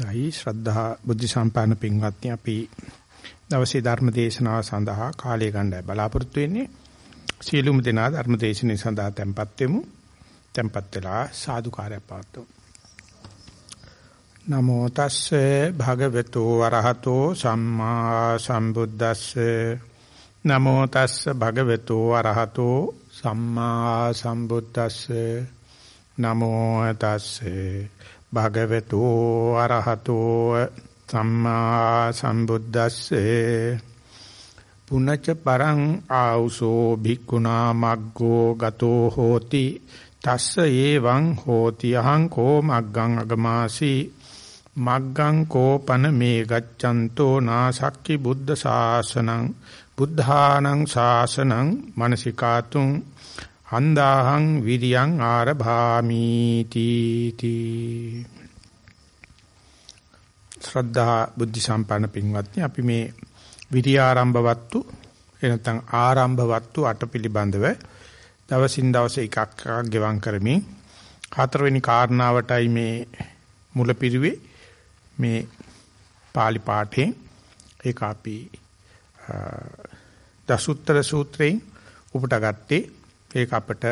අවස්ථයි ශ්‍රද්ධා බුද්ධ සම්පන්න පින්වත්නි අපි දවසේ ධර්ම දේශනාව සඳහා කාලය ගන්නයි බලාපොරොත්තු වෙන්නේ. සියලුම දෙනා ධර්ම දේශනාව සඳහා tempත් වෙමු. tempත් වෙලා සාදුකාරය පාත්තු නමෝ තස්සේ භගවතු වරහතෝ සම්මා සම්බුද්දස්සේ. නමෝ තස්සේ භගවතු වරහතෝ සම්මා සම්බුද්දස්සේ. නමෝ තස්සේ භගවතු අරහතෝ සම්මා සම්බුද්දස්සේ. පුනච්ච පරං ආ우සෝ භික්ඛුනා මග්ගෝ ගතෝ හෝති. තස්ස ඒවං හෝති අහං කෝ මග්ගං අගමාසි. මග්ගං කෝපන මේ ගච්ඡන්තෝ නාසක්කි බුද්ධ ශාසනං. බුද්ධානං ශාසනං මනසිකාතුං හන්දාහං විරියං ආරභාමි තීති ශ්‍රද්ධා බුද්ධ සම්පන්න පින්වත්නි අපි මේ විරිය ආරම්භවත්තු එනතන් ආරම්භවත්තු අට පිළිබඳව දවසින් දවස එකක් එකක් ගෙවම් කරමින් හතරවෙනි කාරණාවටයි මේ මුලපිරිවේ මේ pāli පාඨයෙන් ඒක අපි දසුත්තර සූත්‍රයෙන් උපුට ගත්තේ ඒක අපට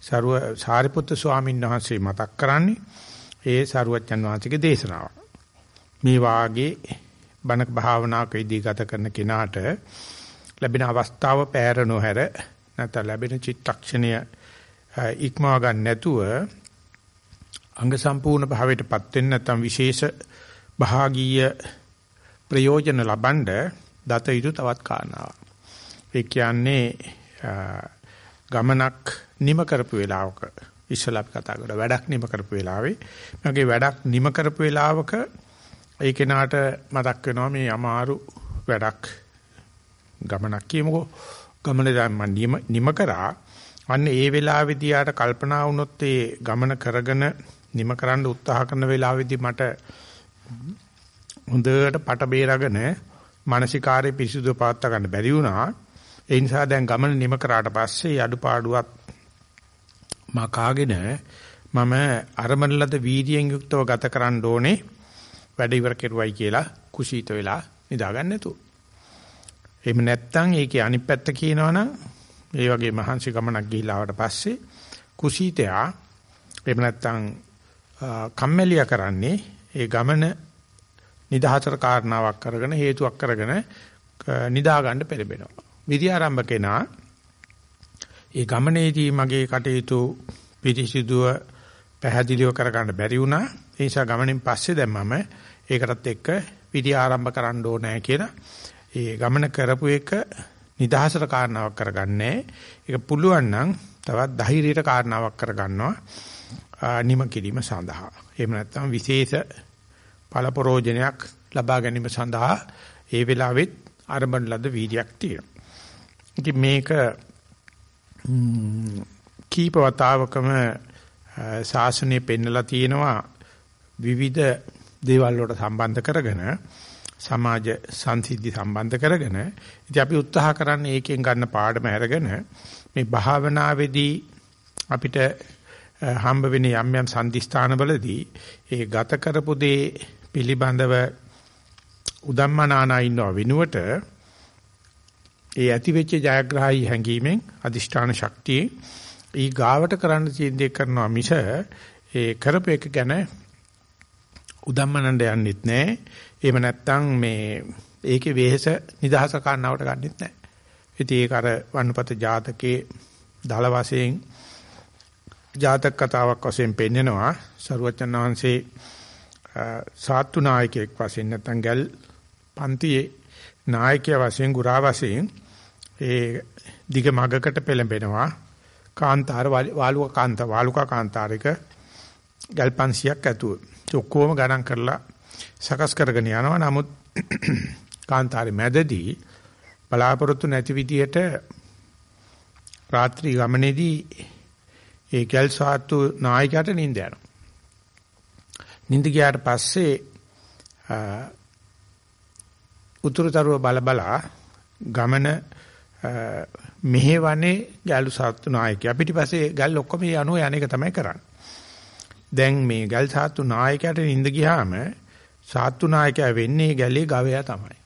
සරුව සාරිපුත්තු ස්වාමීන් වහන්සේ මතක් කරන්නේ ඒ සරුවච්චන් වහන්සේගේ දේශනාව. මේ වාගේ බණක භාවනාවකදී ගත කරන කෙනාට ලැබෙන අවස්ථාව පැහැර නොහැර නැත්නම් ලැබෙන චිත්තක්ෂණය ඉක්මවා ගන්න නැතුව අංග සම්පූර්ණ භාවයටපත් වෙන්න නැත්නම් විශේෂ භාගීය ප්‍රයෝජන ලබනද දත යුතු තවත් කාරණාවක්. ඒ කියන්නේ ගමනක් නිම කරපු වෙලාවක ඉස්සලා අපි කතා කරා වැඩක් නිම කරපු වෙලාවේ. මගේ වැඩක් නිම කරපු වෙලාවක ඒ කෙනාට මතක් වෙනවා මේ අමාරු වැඩක් ගමනක් කියමුකෝ. ගමන දැන් මම නිම කරා. අන්න ඒ වෙලාවේදී ආට කල්පනා වුණොත් ඒ ගමන කරගෙන නිම කරන්න උත්සාහ කරන වෙලාවේදී මට හොඳට පට බේරගෙන මානසිකාරයේ පිරිසුදු පවත්වා ගන්න බැරි වුණා. ඒ නිසා දැන් ගමන නිම කරාට පස්සේ අඩුපාඩුවක් මා කාගෙන මම අරමණලද වීර්යයෙන් යුක්තව ගත කරන්න ඕනේ වැඩ ඉවර කෙරුවයි කියලා කුසීත වෙලා නිදාගන්න නැතුව. එහෙම නැත්තම් ඒකේ අනිත් පැත්ත කියනවනම් ඒ වගේ මහන්සි ගමනක් ගිහිලා ආවට පස්සේ කුසීතයා එහෙම නැත්තම් කම්මැලියා කරන්නේ ඒ ගමන නිදහතර කාරණාවක් කරගෙන හේතුවක් කරගෙන නිදා ගන්න පෙළඹෙනවා. විද්‍යාරම්භ කෙනා ඒ ගමනේදී මගේ කටයුතු පිරිසිදුව පැහැදිලිව කරගන්න බැරි වුණා. ඒ නිසා ගමනින් පස්සේ දැන් මම ඒකටත් එක්ක විදි ආරම්භ කරන්න ඕනේ කියලා ඒ ගමන කරපු එක නිදහසට කාරණාවක් කරගන්නේ. ඒක පුළුවන් නම් තවත් ධෛර්යයට කාරණාවක් කරගන්නවා. නිම කිරීම සඳහා. එහෙම නැත්නම් විශේෂ පළපරෝජනයක් ලබා ගැනීම සඳහා ඒ වෙලාවෙත් ආරම්භන ලද වීර්යයක් තියෙනවා. ඉතින් මේක කීප වතාවකම ශාසනය පෙන්නලා තියෙනවා. විවිධ දේවල් වලට සම්බන්ධ කරගෙන සමාජ සංසිද්ධි සම්බන්ධ කරගෙන. ඉතින් අපි උත්සාහ කරන්නේ ඒකෙන් ගන්න පාඩම අරගෙන මේ භාවනාවේදී අපිට හම්බ වෙන යම් යම් සම්දිස්ථානවලදී ඒ ගත කරපු දේ පිළිබඳව උදම්මනානා ඉන්නව වෙනුවට ඒ ඇති වෙච්ච ජයග්‍රහයි හැඟීමෙන් අදිෂ්ඨාන ශක්තිය ඊ ගාවට කරන්න තියෙන දේ කරනවා මිස ඒ කරපු එක ගැන උදම්මනන්න යන්නෙත් නැහැ. එහෙම නැත්නම් මේ ඒකේ වෙහෙස නිදහස කන්නවට ගන්නෙත් නැහැ. ඉතින් ඒක අර වන්නපත ජාතකයේ දල වශයෙන් ජාතක කතාවක් වශයෙන් පෙන්නනවා. සරුවචන් වහන්සේ සාත්තු නායකයෙක් වශයෙන් නැත්නම් ගල් පන්තියේ නායකයා වශයෙන් ගුරා වශයෙන් ඒ දිග මගකට පෙළඹෙනවා. කාන්තාර වාලුක කාන්ත වාලුක කාන්තාරික ගල් 500ක් ඇතුව. ඔක්කොම ගණන් කරලා සකස් කරගෙන යනවා. නමුත් කාන්තාරේ මැදදී බලාපොරොත්තු නැති විදියට රාත්‍රී ගමනේදී ඒ ගල් සාතු නායකයාට නිින්ද යනවා. නිින්ද ගියාට පස්සේ උතුරුතරුව බල බලා ගමන මෙහෙවනේ ගල්ු සාතු නායකයා පිටිපස්සේ ගල් ඔක්කොම යano යන එක තමයි කරන්නේ. දැන් මේ ගල් සාතු නායකයාට නිඳ ගියාම සාත්තු නායකයා වෙන්නේ ගැලේ ගවයා තමයි.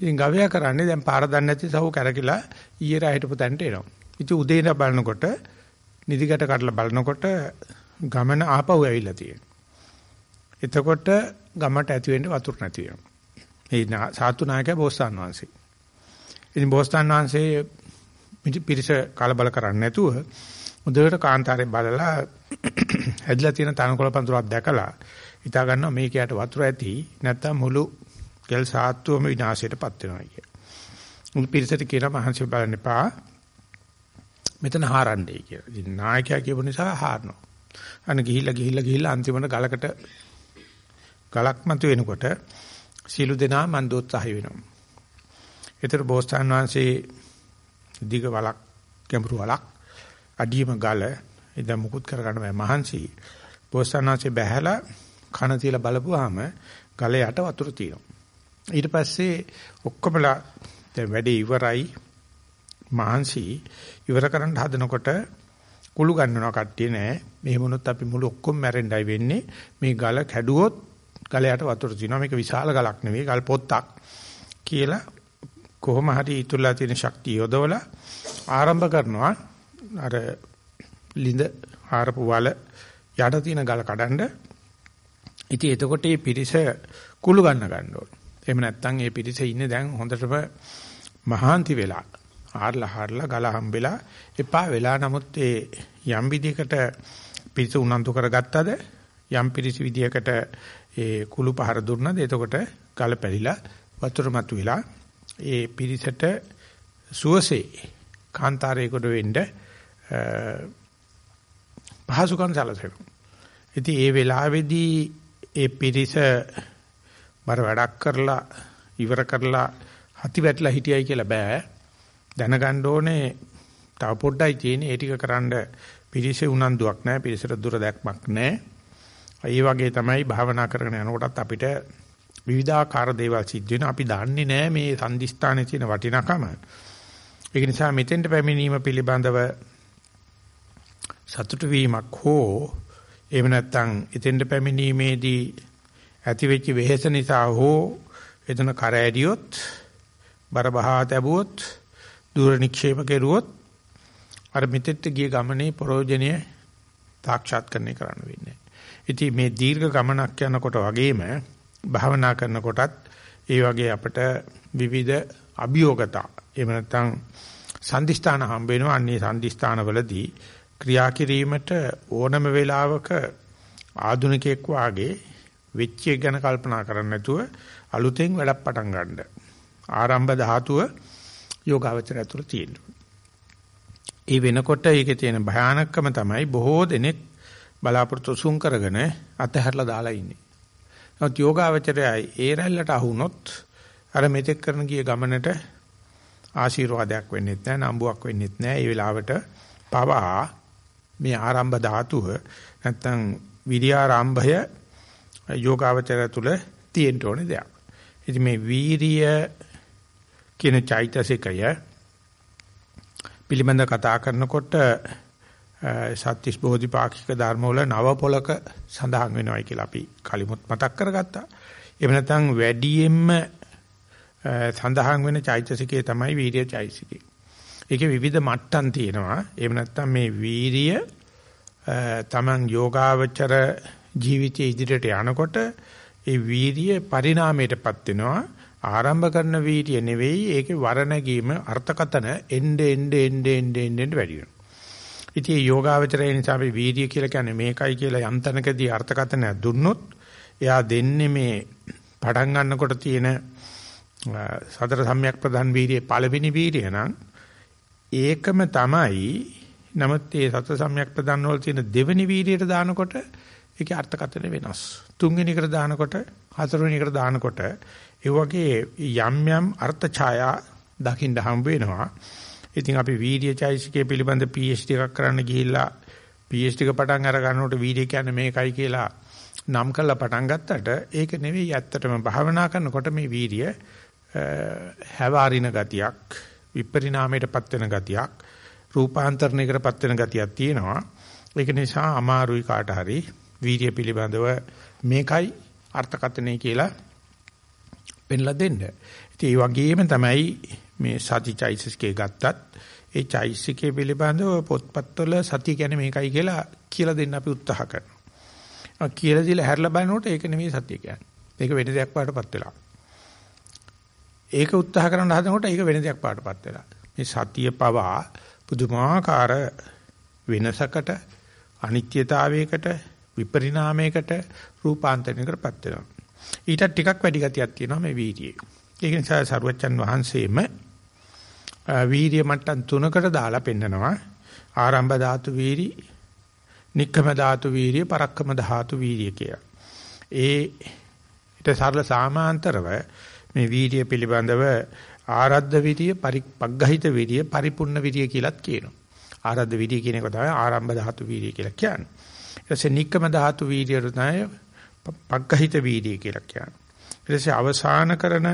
ඉතින් ගවයා කරන්නේ දැන් පාර දන්නේ නැති සහු කැරකිලා ඊයේ රා හිටපු තැනට එනවා. ඉතින් උදේ ඉඳලා බලනකොට නිදිගට කඩලා බලනකොට ගමන ආපහු ඇවිල්ලා තියෙනවා. එතකොට ගමට ඇති වෙන්න වතුර නැති වෙනවා. ඒ සාතු නායකයා බෝසතාන් වහන්සේ. ඉතින් බෝසතාන් වහන්සේ පිරිස කලබල කරන්නේ නැතුව හොඳට කාන්තාරේ බලලා හැදිලා තියෙන තනකොළ පඳුරක් දැකලා හිතා ගන්නවා මේකයට වතුර ඇති නැත්තම් මුළු කෙල් සාත්තුවම විනාශයටපත් වෙනවා කිය. මුළු පිරිසට කියන මහන්සි බලන්න එපා. මෙතන හාරන්නේ කියලා. ඉතින් නායකයා කියපු නිසා හාරනවා. අන්න ගිහිල්ලා ගිහිල්ලා ගිහිල්ලා අන්තිමට ගලකට ගලක් මත වෙනකොට සීළු දෙනා මන්දෝත්සහය වෙනවා. ඒතර බෝසතාන් වහන්සේ දිග වලක් ගැඹුරු වලක් අඩියම ගල එදා මුකුත් කරගන්න බෑ මහන්සි. බෝසතාන් වහන්සේ බැහැලා කන තියලා බලපුවාම ගල යට වතුර තියෙනවා. ඊට පස්සේ ඔක්කොමලා දැන් වැඩේ ඉවරයි මහන්සි ඉවර කරන්න හදනකොට කුළු ගන්නනවා කට්ටිය නෑ. මෙහෙම වුණොත් අපි මුළු ඔක්කොම මැරෙන්නයි වෙන්නේ. මේ ගල කැඩුවොත් ගලයට වතුර තියෙනවා. මේක විශාල ගලක් නෙවෙයි ගල් පොත්තක් කියලා කොහොම හරි ඊතුලා තියෙන ශක්තිය යොදවලා ආරම්භ කරනවා. අර ලිඳ ආරපු වල යට තියෙන ගල කඩන්න. ඉතින් එතකොට මේ පිරිස කුළු ගන්න ගන්න ඕන. එහෙම නැත්නම් මේ පිරිස ඉන්නේ දැන් හොඳටම මහාන්ති වෙලා ආරලා හාරලා ගල හම්බෙලා එපා වෙලා නමුත් ඒ යම් විදිහකට පිරිස උනන්දු කරගත්තද යම් පිරිස විදිහකට ඒ කුළු පහර දුන්නද එතකොට ගල පැලිලා වතුර මතුවෙලා ඒ පිරිසට සුවසේ කාන්තාරයකට වෙන්න පහසුකම් සැලසෙනවා. ඉතින් ඒ වෙලාවේදී ඒ පිරිස බර වැඩක් කරලා ඉවර කරලා හති වැටලා හිටියයි කියලා බෑ. දැනගන්න ඕනේ තව පොඩ්ඩයි තියෙන්නේ ඒ ටික කරන්න පිරිසේ උනන්දුවක් නැහැ පිරිසට දුර දැක්මක් නැහැ. ඒ වගේ තමයි භාවනා කරගෙන යනකොටත් අපිට විවිධාකාර දේවල් සිද්ධ වෙනවා. අපි දන්නේ නැහැ මේ සංදිස්ථානයේ තියෙන වටිනාකම. ඒක නිසා මෙතෙන්ට පැමිණීම පිළිබඳව සතුටු වීමක් හෝ එහෙම නැත්නම් එතෙන්ට පැමිණීමේදී ඇති වෙච්ච වෙහෙස නිසා හෝ එතන කර ඇදියොත් බර බහා තැබුවොත් දුර නික්ෂේප කෙරුවොත් අර මෙතෙත් ගිය ගමනේ ප්‍රයෝජනීය සාක්ෂාත් කරන්නේ කරන්න වෙන්නේ. ඉතින් මේ දීර්ඝ ගමනක් යනකොට වගේම භාවනා කරනකොටත් ඒ වගේ අපිට විවිධ අභියෝගතා එහෙම නැත්නම් සම්දිස්ථාන හම්බ වෙනවා. අන්නේ සම්දිස්ථානවලදී ක්‍රියා කිරීමට ඕනම වෙලාවක ආධුනිකයෙක් වාගේ වෙච්ච එක ගැන කල්පනා කරන්නේ නැතුව අලුතෙන් වැඩක් පටන් ගන්න. ආරම්භ ධාතුව යෝගාවචරය තුළ තියෙනවා. ඒ වෙනකොට ඒකේ තියෙන භයානකම තමයි බොහෝ දෙනෙක් බලාපොරොත්තු සුන් කරගෙන අතහැරලා දාලා ඉන්නේ. නමුත් යෝගාවචරය ඒ රැල්ලට අහුනොත් අර මෙතෙක් කරන ගිය ගමනට ආශිර්වාදයක් වෙන්නේ නැහැ, නම්බුවක් වෙන්නේ නැහැ. ඒ වෙලාවට පවා මේ ආරම්භ ධාතුව නැත්තම් විරියාරම්භය යෝගාවචරය තුල තියෙන්න ඕනේ දෙයක්. ඉතින් මේ වීරිය කියන චෛතසිකය පිළිබඳ කතා කරනකොට සත්‍තිස් බෝධිපාක්ෂික ධර්ම වල නව පොලක සඳහන් වෙනවයි කියලා අපි කලිමුත් මතක් කරගත්තා. එහෙම නැත්නම් වැඩියෙන්ම සඳහන් වෙන චෛතසිකය තමයි වීර්ය චෛතසිකය. ඒකේ විවිධ මට්ටම් තියෙනවා. එහෙම නැත්නම් මේ වීර්ය තමන් යෝගාවචර ජීවිතයේ ඉදිරියට යනකොට ඒ වීර්ය පරිණාමයටපත් වෙනවා. ආරම්භ කරන වීර්ය නෙවෙයි ඒකේ වරණගීම අර්ථකතන එnde ende ende ende ende වැඩි වෙනවා. ඉතින් යෝගාවචරය නිසා අපි වීර්ය කියලා කියන්නේ මේකයි කියලා යම් තැනකදී අර්ථකතනයක් දුන්නොත් එයා දෙන්නේ මේ පටන් ගන්නකොට තියෙන සතර සම්‍යක් ප්‍රධාන වීර්යයේ පළවෙනි වීර්ය නම් ඒකම තමයි නමුත් ඒ සතර සම්‍යක් ප්‍රධාන වල තියෙන දෙවෙනි වීර්යයට දානකොට ඒකේ අර්ථකථන වෙනස්. තුන්වෙනි එකට දානකොට හතරවෙනි එකට දානකොට ඒ වගේ යම් යම් අර්ථ ඡායා දකින්න හම්බ වෙනවා. ඉතින් අපි වීර්යචෛසිකයේ පිළිබඳ PhD එකක් කරන්න ගිහිල්ලා PhD එක පටන් අර ගන්නකොට වීර්ය කියන්නේ මේකයි කියලා නම් කරලා පටන් ගත්තට ඒක නෙවෙයි ඇත්තටම භාවනා කරනකොට මේ වීර්ය හැවාරින ගතියක් විපරිණාමයටපත් වෙන ගතියක් රූපාන්තරණයකටපත් වෙන ගතියක් තියෙනවා ඒක නිසා අමාරුයි කාට හරි වීර්ය පිළිබඳව මේකයි අර්ථකථනය කියලා පෙන්ලා දෙන්න. ඉතින් ඒ වගේම තමයි මේ සතිචෛසිකේ ගත්තත් ඒ චෛසිකේ පිළිබඳව පොත්පත්වල සතිය කියන්නේ මේකයි කියලා කියලා දෙන්න අපි උත්සාහ කරනවා. කියලා දීලා හැරලා බලනකොට ඒක නෙමෙයි සතිය කියන්නේ. ඒක වෙන දෙයක් පාටපත් වෙලා. ඒක උත්සාහ කරන හදනකොට ඒක වෙන දෙයක් පාටපත් වෙලා. මේ සතිය පවා පුදුමාකාර වෙනසකට අනිත්‍යතාවයකට විපරිණාමයකට රූපාන්තරණයකටපත් වෙනවා. ඊට ටිකක් වැඩි ගතියක් තියෙනවා මේ වීර්යයේ. ඒක නිසා සරුවච්චන් වහන්සේම වීර්ය මට්ටම් තුනකට දාලා පෙන්නනවා. ආරම්භ ධාතු වීරි, නික්කම ධාතු වීරිය, පරක්කම ධාතු වීරිය කියලා. ඒ ඊට සරල සාමාන්තරව මේ වීර්ය පිළිබඳව ආරද්ධ විරිය, පරිපග්ගහිත විරිය, පරිපූර්ණ විරිය කියලාත් කියනවා. ආරද්ධ විරිය කියන එක තමයි ආරම්භ ධාතු වීර්ය කියලා කියන්නේ. ඊට පස්සේ නික්කම ධාතු වීර්ය තමයි පග්ගහිත වීර්ය කියලා කියන්නේ. ඊට පස්සේ අවසාන කරන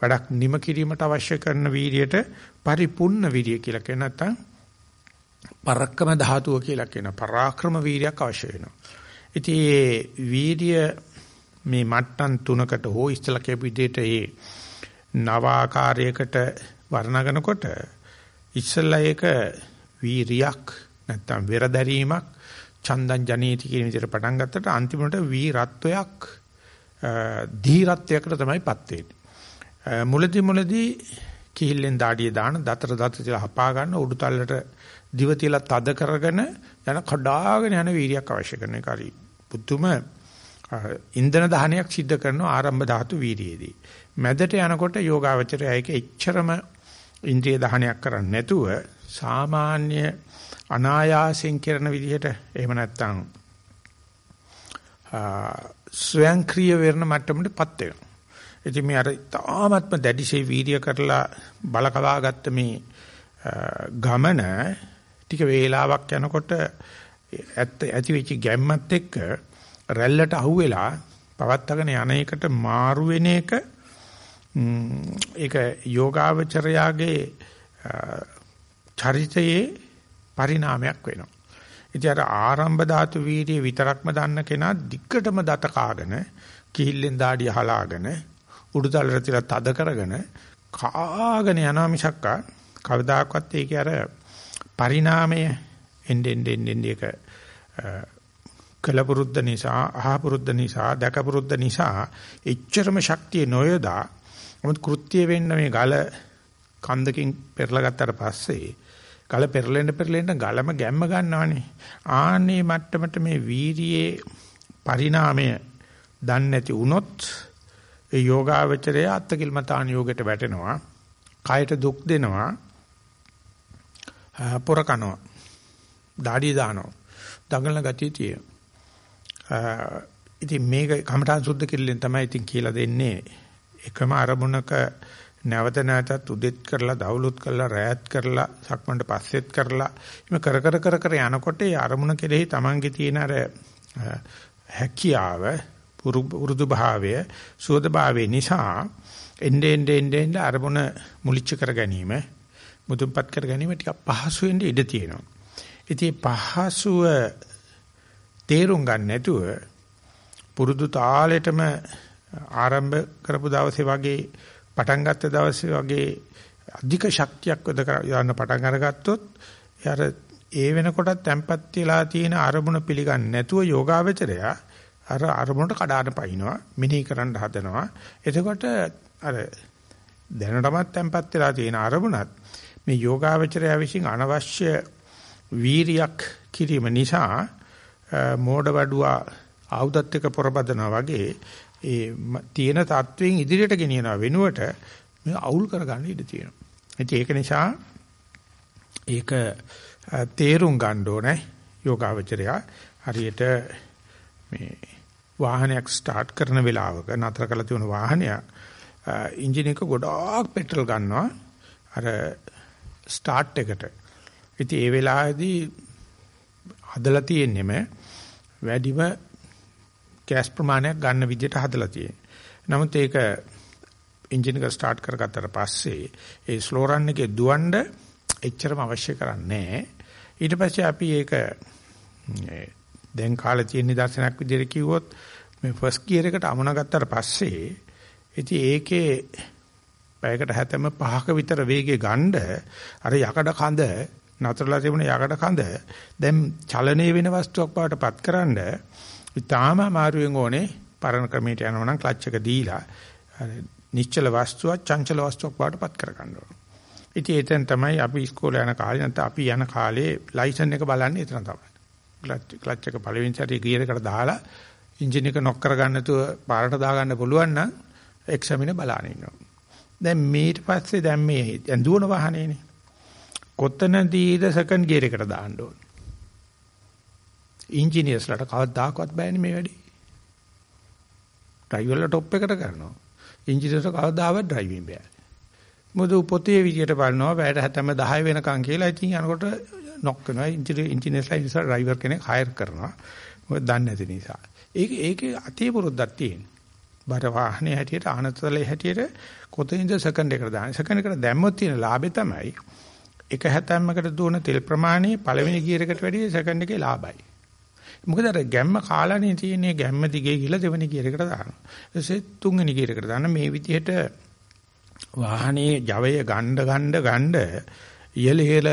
වැඩක් නිම කිරීමට අවශ්‍ය කරන වීර්යයට පරිපූර්ණ වීර්ය කියලා කියන නැත්නම් පරක්කම ධාතුව කියලා කියන පරාක්‍රම වීර්යයක් අවශ්‍ය වෙනවා. ඉතින් මේ වීර්ය මේ මට්ටම් තුනකට හෝ ඉස්සලා කියපු විදිහට ඒ නව ආකාරයකට වර්ණනනකොට ඉස්සලා ඒක වීරියක් නැත්තම් වෙරදැරීමක් චන්දන් ජනේති කියන විදිහට පටන් ගත්තට අන්තිමට වීරත්වයක් ධීරත්වයකට තමයිපත් වෙන්නේ. මුලදි මුලදි කිහිල්ලෙන් දාඩිය දාන දතර දත තියලා හපා ගන්න උඩුතල්ලට දිව තියලා තද කරගෙන යන කඩාගෙන යන වීරියක් අවශ්‍ය කරන එක හරි පුදුම ඉන්ධන දහනයක් සිද්ධ කරනවා ආරම්භ ධාතු වීරියේදී. මැදට යනකොට යෝගාවචරය ඒක එච්චරම ඉන්ද්‍රිය දහනයක් කරන්නේ නැතුව සාමාන්‍ය අනායාසයෙන් කරන විදිහට එහෙම නැත්නම් ස්වයංක්‍රීය වෙරණ මට්ටමටපත් වෙනවා. ඉතින් මේ අර තාමත්ම දැඩිශේ වීර්ය කරලා බලකවා ගත්ත මේ ගමන ටික වේලාවක් යනකොට ඇති වෙච්ච ගැම්මත් එක්ක රැල්ලට අහුවෙලා පවත්තගෙන යන එකට මාරු වෙන එක ඒක යෝගාවචරයාගේ චරිතයේ පරිණාමයක් වෙනවා. ඉතින් අර ආරම්භ ධාතු වීර්ය විතරක්ම දන්න කෙනා දිග්ගටම දත කාගෙන කිහිල්ලෙන් දාඩිය හලාගෙන උඩුතලට තියලා තද කරගෙන කාගෙන යනවා මිසක්ක කවදාකවත් ඒකේ අර පරිණාමය එන්න එන්න එන්න එක කලපුරුද්ද නිසා අහපුරුද්ද නිසා දැකපුරුද්ද නිසා එච්චරම ශක්තිය නොයදා මොකද කෘත්‍ය වෙන්න මේ ගල කන්දකින් පෙරලා ගත්තට පස්සේ ගල පෙරලෙන්න පෙරලෙන්න ගලම ගැම්ම ගන්නවනේ. ආන්නේ මට්ටමට මේ වීරියේ පරිණාමය දන්නේ නැති වුණොත් ඒ යෝගාවචරය අත්කිලමතාන යෝගයට වැටෙනවා. කයට දුක් දෙනවා. පොර කනවා. দাঁඩිය දානවා. දඟලන ගතිය තියෙනවා ඉතින් මේක කමඨාන් සුද්ධ කිල්ලෙන් තමයි ඉතින් කියලා දෙන්නේ. එකම අරමුණක නැවත නැවතත් උදෙත් කරලා දවලුත් කරලා රැයත් කරලා සක්මන්ට පස්සෙත් කරලා එimhe කර කර කර කර යනකොට ඒ අරමුණ කෙරෙහි Tamange තියෙන අර හැකියාව පුරුදු භාවය සුවද භාවය නිසා එnde ende ende ende අරමුණ මුලිච්ච කර ගැනීම මුදුන්පත් කර ගැනීම ටිකක් පහසු වෙන්න ඉඩ තියෙනවා. ඉතින් පහසුව තේරුම් ගන්න නැතුව පුරුදු තාලෙටම ආරම්භ කරපු දවසේ වගේ පටන් ගත්ත දවසේ වගේ අධික ශක්තියක් වද යන පටන් අරගත්තොත් යාර ඒ වෙනකොටත් තැම්පත් වෙලා තියෙන අරමුණ පිළිගන්නේ නැතුව යෝගාවචරය අර අරමුණට කඩාන පයින්නවා මිනී කරන්න හදනවා එතකොට අර දැනටමත් තැම්පත් වෙලා තියෙන අරමුණත් මේ යෝගාවචරය විසින් අනවශ්‍ය වීරියක් කිරීම නිසා මෝඩ වඩුවා ආයුධත් එක්ක පොරබදනවා වගේ ඒ තියෙන තත්වයෙන් ඉදිරියට ගෙනියනවා වෙනුවට මේ අවුල් කරගන්න ඉඩ තියෙනවා. ඉතින් ඒක නිසා ඒක තේරුම් ගන්න ඕනේ යෝගාවචරය හරියට මේ වාහනයක් ස්ටාර්ට් කරන වෙලාවක නතර කරලා තියෙන වාහනයක් එන්ජින් එක ගොඩාක් පෙට්‍රල් ගන්නවා අර ස්ටාර්ට් එකට. ඉතින් ඒ වෙලාවේදී හදලා තියෙන්නෙම වැඩිම ගෑස් ප්‍රමාණයක් ගන්න විදිහට හදලා තියෙන්නේ. නමුත් ඒක එන්ජින් එක ස්ටාර්ට් කරගත්තට පස්සේ ඒ ස්ලෝ රන් එකේ දුවන්න එච්චරම අවශ්‍ය කරන්නේ ඊට පස්සේ අපි ඒක දැන් කාලේ තියෙන නිදර්ශනයක් විදිහට කිව්වොත් මේ ෆස්ට් ගියර් එකට අමුණ ගත්තාට පස්සේ ඉතින් ඒකේ පැයකට හැතැම්ම පහක විතර වේගය ගන්න අර යකඩ කඳ නතරලා තිබුණ යකඩ කඳ දැන් චලනීය වෙන වස්තුවක් බවට පත්කරනද ඉතාලම අමාරුවෙන් ඕනේ පරණ ක්‍රමයට යනවා නම් ක්ලච් එක දීලා නිශ්චල වස්තුවක් චංචල වස්තුවක් බවට පත් කර ගන්න ඕන. ඉතින් එතෙන් තමයි අපි ඉස්කෝලේ යන කාලේ නැත්නම් අපි යන කාලේ ලයිසන් එක බලන්නේ එතන තමයි. ක්ලච් ක්ලච් එක පළවෙනි සැරේ ගියර් එකට දාලා එන්ජින් එක නොක් කරගන්න නැතුව පාරට දාගන්න පුළුවන් නම් එක්සැමින බලන්න ඉන්නවා. දැන් මේට පස්සේ දැන් මේ දැන් දුවන වාහනේනේ. කොතනදීද සෙකන්ඩ් ගියර් එකට දාන්න ඕන. ඉන්ජිනියර්ස්ලාට කවදාකවත් බෑනේ මේ වැඩේ. ඩ්‍රයිවර්ලා টොප් එකට කරනවා. ඉන්ජිනියර්ස්ලා කවදාවත් ඩ්‍රයිවිං බෑ. මොකද පොතේ විදියට බලනවා පැයට හැතැම්ම 10 වෙනකන් කියලා ඉතින් යනකොට නොක් කරනවා ඉන්ජිනියර්ස්ලා ඉස්සර ඩ්‍රයිවර් කෙනෙක් හයර් කරනවා. මොකද දන්නේ නැති නිසා. ඒක ඒකේ අතේ පුරුද්දක් තියෙනවා. බර වාහනේ හැටියට ආනතලේ හැටියට කොතින්ද සෙකන්ඩ් එකට දාන්නේ. සෙකන්ඩ් එකට දැම්මොත් තියෙන ලාභය තමයි එක හැතැම්මකට දුවන තෙල් ප්‍රමාණය පළවෙනි ගියර් එකට වැඩිය සෙකන්ඩ් එකේ ලාභයි. මොකද අර ගැම්ම කාලානේ තියෙන්නේ ගැම්ම දිගේ ගිහලා දෙවෙනි ගියර් එකට දානවා. ඊටසේ තුන්වෙනි ගියර් එකට දාන්න මේ විදිහට වාහනේ ජවය ගණ්ඩ ගණ්ඩ ගණ්ඩ ඉහළ ඉහළ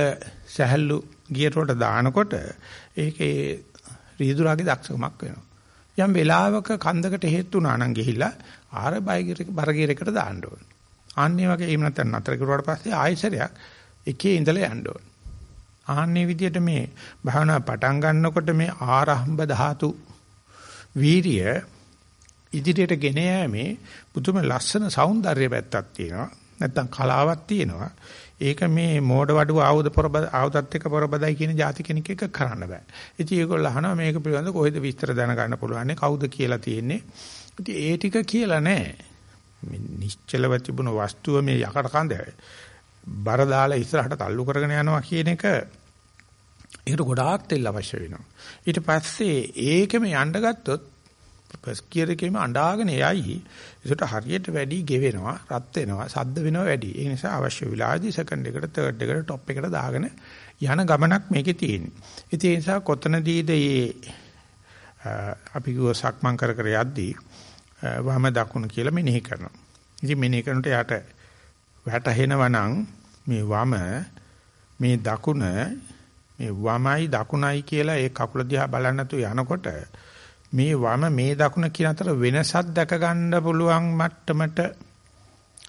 සැහැල්ලු ගියර් වලට දානකොට ඒකේ රීදුරාගේ දක්ෂකමක් වෙනවා. යම් වෙලාවක කන්දකට හේතු වුණා නම් ගිහිල්ලා ආර බයිගිර බරගිරයකට දාන්න ඕන. ආන්නේ වගේ එහෙම නැත්නම් නතර කරුවාට පස්සේ ආයෙසරයක් එකේ ඉඳලා යන්න ඕන. ආන්නේ විදිහට මේ භාවනා පටන් ගන්නකොට මේ ආරම්භ ධාතු වීරිය ඉදිරියට ගෙන යෑමේ පුදුම ලස්සන సౌందර්ය පැත්තක් තියෙනවා. නැත්තම් කලාවක් තියෙනවා. ඒක මේ මෝඩ වඩුව ආයුධ පොරබ ආයුධත් එක්ක පොරබදයි කියන જાති කෙනෙක් එක කරන්න බෑ. ඉතින් ඒගොල්ලෝ අහනවා මේක පිළිබඳව කොහෙද විස්තර දැනගන්න පුළුවන් කවුද කියලා තියෙන්නේ. ඉතින් ඒ ටික කියලා නෑ. මේ නිශ්චලව තිබුණු වස්තුව මේ යකඩ කඳ බර දාලා ඉස්සරහට තල්ලු කරගෙන යනවා කියන එක ඒකට ගොඩාක් තෙල් අවශ්‍ය වෙනවා. ඊට පස්සේ ඒකෙම යන්න ගත්තොත් ෆස්ට් ගියර් එකේම අඬාගෙන යයි. ඒකට හරියට වැඩි ගෙවෙනවා, රත් වෙනවා, සද්ද වෙනවා වැඩි. ඒ නිසා අවශ්‍ය වෙලාවදී සෙකන්ඩ් එකට, තර්ඩ් එකට, টොප් එකට දාගෙන යන ගමනක් මේකේ තියෙන්නේ. ඉතින් ඒ නිසා කොතනදීද මේ අපි කිව්ව සක්මන් කර කර යද්දී වම දකුණ කියලා මෙනෙහි කරනවා. ඉතින් මෙනෙහි කරනකොට යාට වැටහෙනවා නම් මේ වම මේ දකුණ මේ වමයි දකුණයි කියලා ඒ කකුල දිහා බලන්න තු යනකොට මේ වම මේ දකුණ කියන අතර වෙනසක් දැක ගන්න පුළුවන් මට්ටමට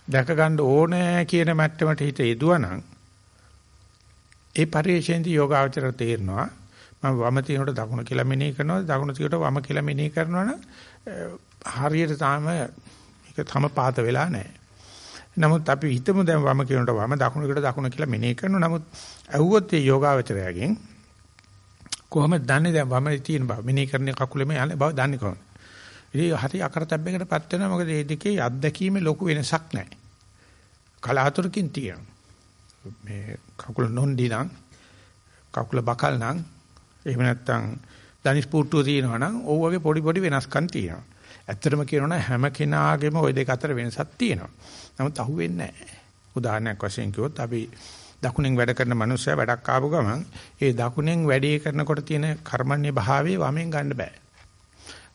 දැක ගන්න ඕනේ කියන මට්ටමට හිත යදුවනම් ඒ පරිශ්‍රෙන්දි යෝගාවචර තේරෙනවා මම වම තිනකොට දකුණ කියලා මෙනෙහි කරනවා දකුණ තිනකොට වම කියලා මෙනෙහි කරනවා නම් හරියට තාම ඒක තම පාත වෙලා නැහැ. නමුත් අපි හිතමු දැන් වම කියනකොට වම දකුණකට දකුණ කියලා මෙනෙහි කරනවා. නමුත් ඇහුවොත් ඒ යෝගාවචරයෙන් කොහොමද දන්නේ දැන් වම තියෙන බව මෙනෙහි කරන කකුලෙම යන්නේ බව දන්නේ කොහොමද? ඉතින් හරි අකරතැබ්බයකටපත් වෙනවා මොකද මේ දෙකේ අත්දැකීමේ ලොකු වෙනසක් නැහැ. කලාතුරකින් තියෙනවා. මේ කකුල නොන්ඩි නම් කකුල බකල් නම් එහෙම නැත්නම් දනිස් පුට්ටුව තියෙනවා නම් ඔව් වගේ පොඩි පොඩි වෙනස්කම් තියෙනවා. ඇත්තටම කියනවනම් හැම කෙනාගේම ওই දෙක අතර වෙනසක් තියෙනවා. නමුත් අහුවෙන්නේ නැහැ. උදාහරණයක් වශයෙන් කිව්වොත් අපි දකුණෙන් වැඩ කරන මනුස්සයා වැඩක් ආපු ගමන් ඒ දකුණෙන් වැඩේ කරනකොට තියෙන කර්මන්නේ භාවයේ වමෙන් ගන්න බෑ.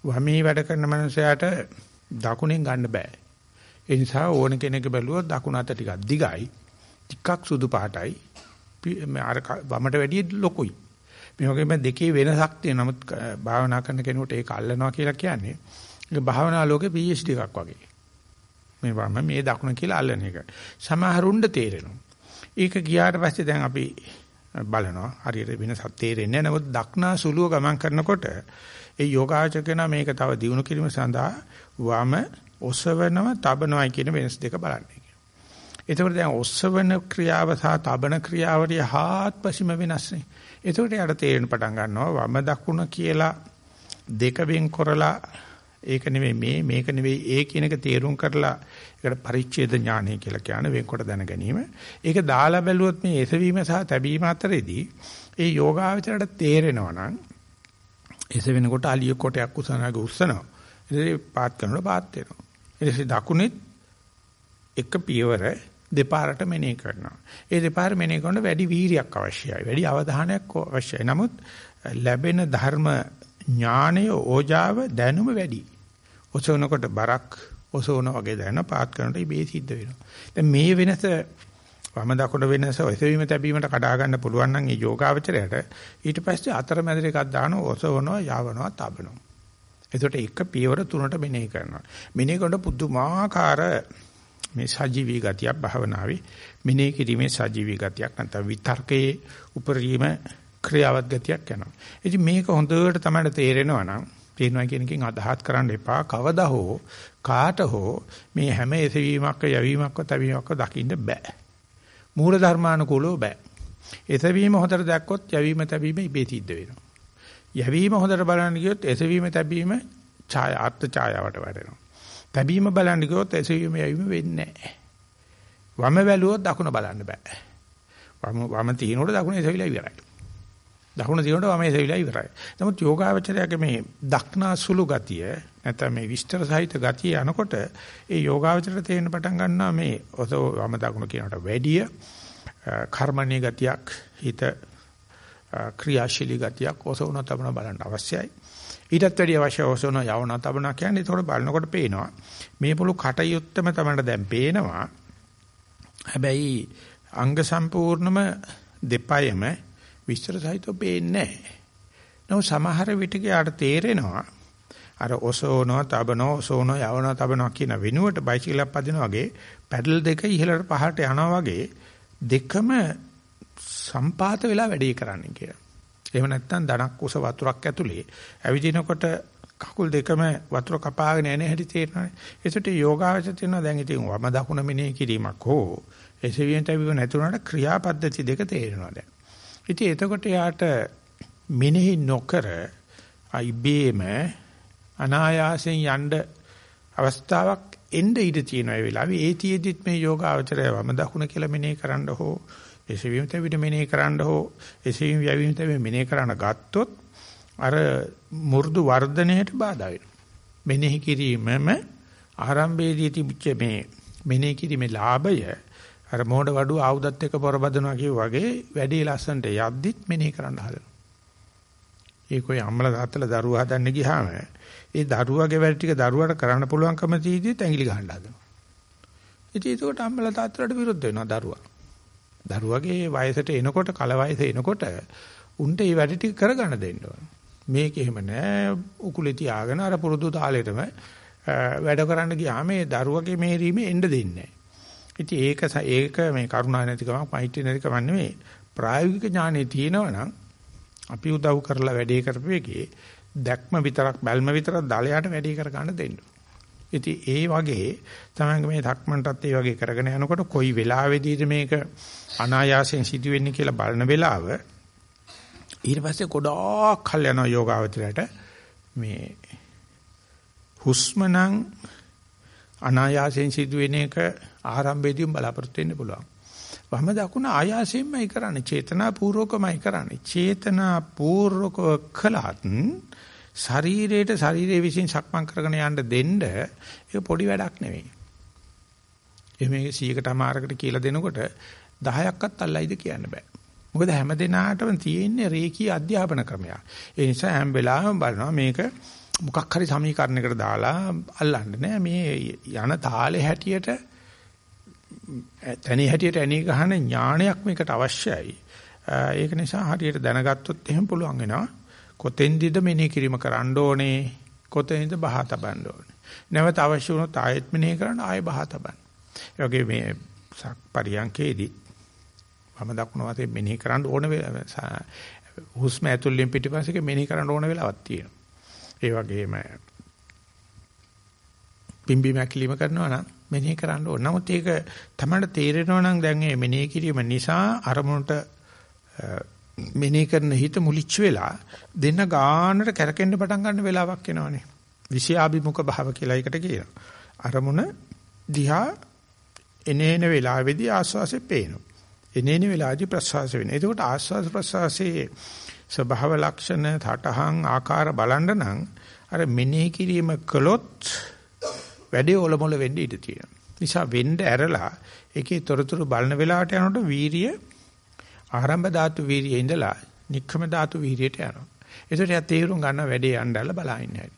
වමේ වැඩ කරන මනුස්සයාට දකුණෙන් ගන්න බෑ. ඒ නිසා ඕන කෙනෙක් බැලුවොත් දකුණ අත ටිකක් දිගයි, ටිකක් සුදු පාටයි. අර වමට වැඩිය ලොකුයි. මේ වගේම දෙකේ වෙනසක් තියෙනවා. නමුත් භාවනා කරන කෙනෙකුට ඒක අල්ලනවා කියලා කියන්නේ ඒක භාවනා ලෝකේ PhD එකක් වගේ. මේ වම මේ දකුණ කියලා අල්ලන එක. සමහරුණ්ඩ තේරෙනවා. ඒක ගියාට පස්සේ දැන් අපි බලනවා හරියට වෙනසක් තේරෙන්නේ නැහැ. නමුත් දක්නා සුළුව ගමන් කරනකොට ඒ යෝගාචකන මේක තව දියුණු කිරීම සඳහා වම ඔසවනව තබනවයි කියන වෙනස් දෙක බලන්නේ. එතකොට දැන් ඔසවන ක්‍රියාව සහ තබන ක්‍රියාවලිය හාත්පසීම වෙනස්නේ. එතකොට යාට තේරෙන පටන් ගන්නවා වම දකුණ කියලා දෙක වෙන් කරලා ඒක නෙවෙයි මේ මේක නෙවෙයි ඒ කියන එක තේරුම් කරලා ඒකට පරිච්ඡේද ඥානය කියලා කියන්නේ වෙන්කොට දැන ගැනීම. ඒක දාලා බැලුවොත් මේ එසවීම සහ තැබීම අතරේදී ඒ යෝගාවචරයට තේරෙනවා නම් එසවෙනකොට අලිය කොටයක් උසනාගේ උස්සනවා. ඊට පාත් කරනකොට පාත් වෙනවා. ඊට පස්සේ දකුණෙත් එක පියවර දෙපාරට මෙනෙහි කරනවා. ඒ දෙපාර මෙනෙහි කරනකොට වැඩි වීරියක් අවශ්‍යයි. වැඩි අවධානයක් අවශ්‍යයි. නමුත් ලැබෙන ධර්ම ඥානය ඕජාව දැනුම වැඩි. ඔසවනකොට බරක් ඔසවන වගේ දැනෙන පාත් කරනකොට ඉබේ සිද්ධ වෙනවා. දැන් මේ වෙනස වම දකුණ වෙනස ඔසවීම තැබීමට කඩා ගන්න පුළුවන් නම් ඒ යෝගාවචරයට ඊට පස්සේ අතරමැද එකක් දානවා ඔසවනවා යවනවා තබනවා. එතකොට එක පියවර තුනට මෙනෙහි කරනවා. මෙනෙහි කරනකොට පුදුමාකාර මේ සජීවී ගතියක් භාවනාවේ මෙනෙහි කිරීමේ සජීවී ගතියක් නැත්නම් විතර්කයේ උපරිම ක්‍රියාවත් ගතියක් යනවා. ඉතින් මේක හොඳට තමයි තේරෙනවා නම් තේරෙනවා කියන එකෙන් අදහස් කරන්න එපා. කවදා හෝ කාට හෝ මේ හැම එසවීමක්ක යවීමක්ක තැවීමක්ක දකින්න බෑ. මූල ධර්මානුකූලව බෑ. එසවීම හොඳට දැක්කොත් යවීම තැවීම ඉබේ සිද්ධ වෙනවා. යැවීම හොඳට බලන්න ගියොත් එසවීම තැබීම ඡාය ආත්ම ඡායාවට වැටෙනවා. තැබීම බලන්න ගියොත් එසවීම යැවීම වෙන්නේ නැහැ. වම වැළුවොත් දකුණ බලන්න බෑ. වම වම තිනකොට දකුණ එසවිලා ඉවරයි. දකුණ තිනකොට වම එසවිලා ඉවරයි. නමුත් යෝගාවචරයේ මේ දක්නා සුළු ගතිය නැත්නම් මේ විස්තර සහිත ගතිය යනකොට ඒ යෝගාවචරයට තේරෙන පටන් ගන්නවා මේ ඔසව වම දකුණ කියනකට වැඩිය කර්මණීය ගතියක් හිත ක්‍රියාශීලී ගතියක් ඔසවන තබන බලන්න අවශ්‍යයි. ඊටත් වැඩි අවශ්‍ය ඔසවන යවන තබන කියන්නේ ඒතකොට බලනකොට පේනවා. මේ පුළු කටයුත්තම තමයි දැන් පේනවා. හැබැයි අංග සම්පූර්ණම දෙපයම විස්තර සහිතව පේන්නේ නැහැ. නෝ සමහර විටක යාට තේරෙනවා අර ඔසෝනෝ තබනෝ ඔසෝනෝ යවනෝ තබනෝ කියන වෙනුවට බයිසිකලයක් පදිනා වගේ පැඩල් දෙක ඉහළට පහළට යනවා වගේ දෙකම සම්පාත වෙලා වැඩේ කරන්නේ කියලා. එහෙම නැත්නම් ධනක් උස වතුරක් ඇතුලේ ඇවිදිනකොට කකුල් දෙකම වතුර කපාගෙන යන හැටි තේරෙනවානේ. ඒසට යෝගාවචර තියෙනවා දැන් ඉතින් වම දකුණ මෙනෙහි කිරීමක් හෝ එසවියට විව නැතුණාට ක්‍රියාපද්ධති දෙක තේරෙනවා දැන්. ඉතින් එතකොට යාට මෙනෙහි නොකර අයිබේම අනායාසයෙන් යන්න අවස්ථාවක් එන්න ඉඩ තියෙනවා ඒ වෙලාවේ. ඒතියෙදිත් මේ යෝගාවචරය වම දකුණ කියලා මෙනෙහි කරන්න හෝ එසවීම තැවිට මෙනෙහි කරන්න හෝ එසවීම යැවීම තැවීම මෙනෙහි කරන්න ගත්තොත් අර මු르දු වර්ධනයට බාධා වෙනවා. මෙනෙහි කිරීමම ආරම්භයේදී තිබිච්ච මේ මෙනෙහි කිරීමේ ලාභය අර මොහොඩ වඩු ආයුධත් එක්ක පොරබදනවා කිය වගේ වැඩි ලස්සනට යද්දිත් මෙනෙහි කරන්න හදනවා. ඒකෝයි අම්මලා තාත්තලා දරුවා හදන්න ගියාම ඒ දරුවාගේ වැඩ ටික දරුවාට කරන්න පුළුවන්කම තීදිත් ඇඟිලි ගහන්න හදනවා. ඉතින් ඒකට අම්මලා තාත්තලාට විරුද්ධ වෙනවා දරුවා. දරුවගේ වයසට එනකොට කල වයස එනකොට උන්ට මේ වැඩ ටික කරගන්න දෙන්න ඕන. මේක එහෙම නෑ උකුලේ තියාගෙන අර පුරුදු තාලෙටම වැඩ කරන්න ගියාම මේ දරුවගේ මේරීමේ එන්න දෙන්නේ නෑ. ඉතින් ඒක ඒක මේ කරුණා නැතිකමක් මෛත්‍රී නැතිකමක් නෙමෙයි. ප්‍රායෝගික ඥානෙ තියෙනවනම් අපි උදව් කරලා වැඩේ කරපුවේකේ දැක්ම විතරක් බැල්ම විතරක් දාලයට වැඩේ කර ගන්න දෙන්න. ඉතින් ඒ වගේ තමයි මේ ධක්මන්ටත් ඒ වගේ කරගෙන යනකොට කොයි වෙලාවෙදීද මේක අනායාසයෙන් සිදුවෙන්නේ කියලා බලන වෙලාව ඊට පස්සේ ගොඩාක් කල් යන යෝගාවචරයට මේ හුස්මනම් අනායාසයෙන් සිදුවෙන එක ආරම්භයේදීම බලාපොරොත්තු වෙන්න පුළුවන්. වම දකුණ ආයාසයෙන්මයි කරන්නේ චේතනා පූර්වකමයි කරන්නේ. චේතනා පූර්වකව කළත් ශරීරයට ශරීරයේ විසින් සක්මන් කරගෙන යන්න දෙන්න ඒක පොඩි වැඩක් නෙවෙයි. එමේ 100කට අමාරකට කියලා දෙනකොට 10ක්වත් අල්ලයිද කියන්න බෑ. මොකද හැම දිනාටම තියෙන්නේ රේකී අධ්‍යාපන ක්‍රමයක්. ඒ නිසා හැම වෙලාවෙම බලනවා මේක මොකක් හරි සමීකරණයකට දාලා අල්ලන්න. නෑ මේ යන තාලේ හැටියට තනි හැටියට ඇණි ගහන ඥානයක් මේකට අවශ්‍යයි. ඒක නිසා හරියට දැනගත්තොත් එහෙම පුළුවන් වෙනවා. කොතෙන්දද මෙනෙහි කිරීම කරන්න ඕනේ? කොතෙන්ද බහ තබන්න ඕනේ? නැවත අවශ්‍ය වුණොත් ආයෙත් මෙනෙහි කරන්න ආයෙ බහ තබන්න. ඒ වගේ මේ පරියන්කේදී වම දකුණ වශයෙන් මෙනෙහි කරන්න ඕන හුස්ම ඇතුළෙන් පිටිපස්සේක මෙනෙහි කරන්න ඕන වෙලාවක් තියෙනවා. ඒ වගේම පිම්බි මැකිලිම කරනවා නම් මෙනෙහි කරන්න ඕන. නමුත් ඒක තමයි තේරෙනවා නම් දැන් මේ මෙනෙහි කිරීම නිසා අරමුණට මෙනේ කරන හිත මුලිච්ච වෙලා දෙන්න ගානට කැරකෙන්න පටන් ගන්න වෙලාවක් එනවනේ. විෂයාභිමුඛ භාව කියලා එකට කියනවා. අරමුණ දිහා එනේන වෙලාවේදී ආස්වාසේ පේනවා. එනේන වෙලාවේදී ප්‍රසවාස වෙනවා. එතකොට ආස්වාස ප්‍රසවාසයේ ස්වභාව ලක්ෂණ, තටහන්, ආකාර බලන්න නම් අර මෙනෙහි කිරීම කළොත් වැඩේ ඔලොමොල වෙන්න ඉඩ තියෙනවා. නිසා වෙන්න ඇරලා ඒකේ තොරතුරු බලන වෙලාවට යනකොට වීරිය ආරම්භ ධාතු වීර්යයේ ඉඳලා නික්කම ධාතු වීර්යයට යනවා. ඒකට යා තේරුම් ගන්න වැඩේ යන්නදලා බලහින්න හැටි.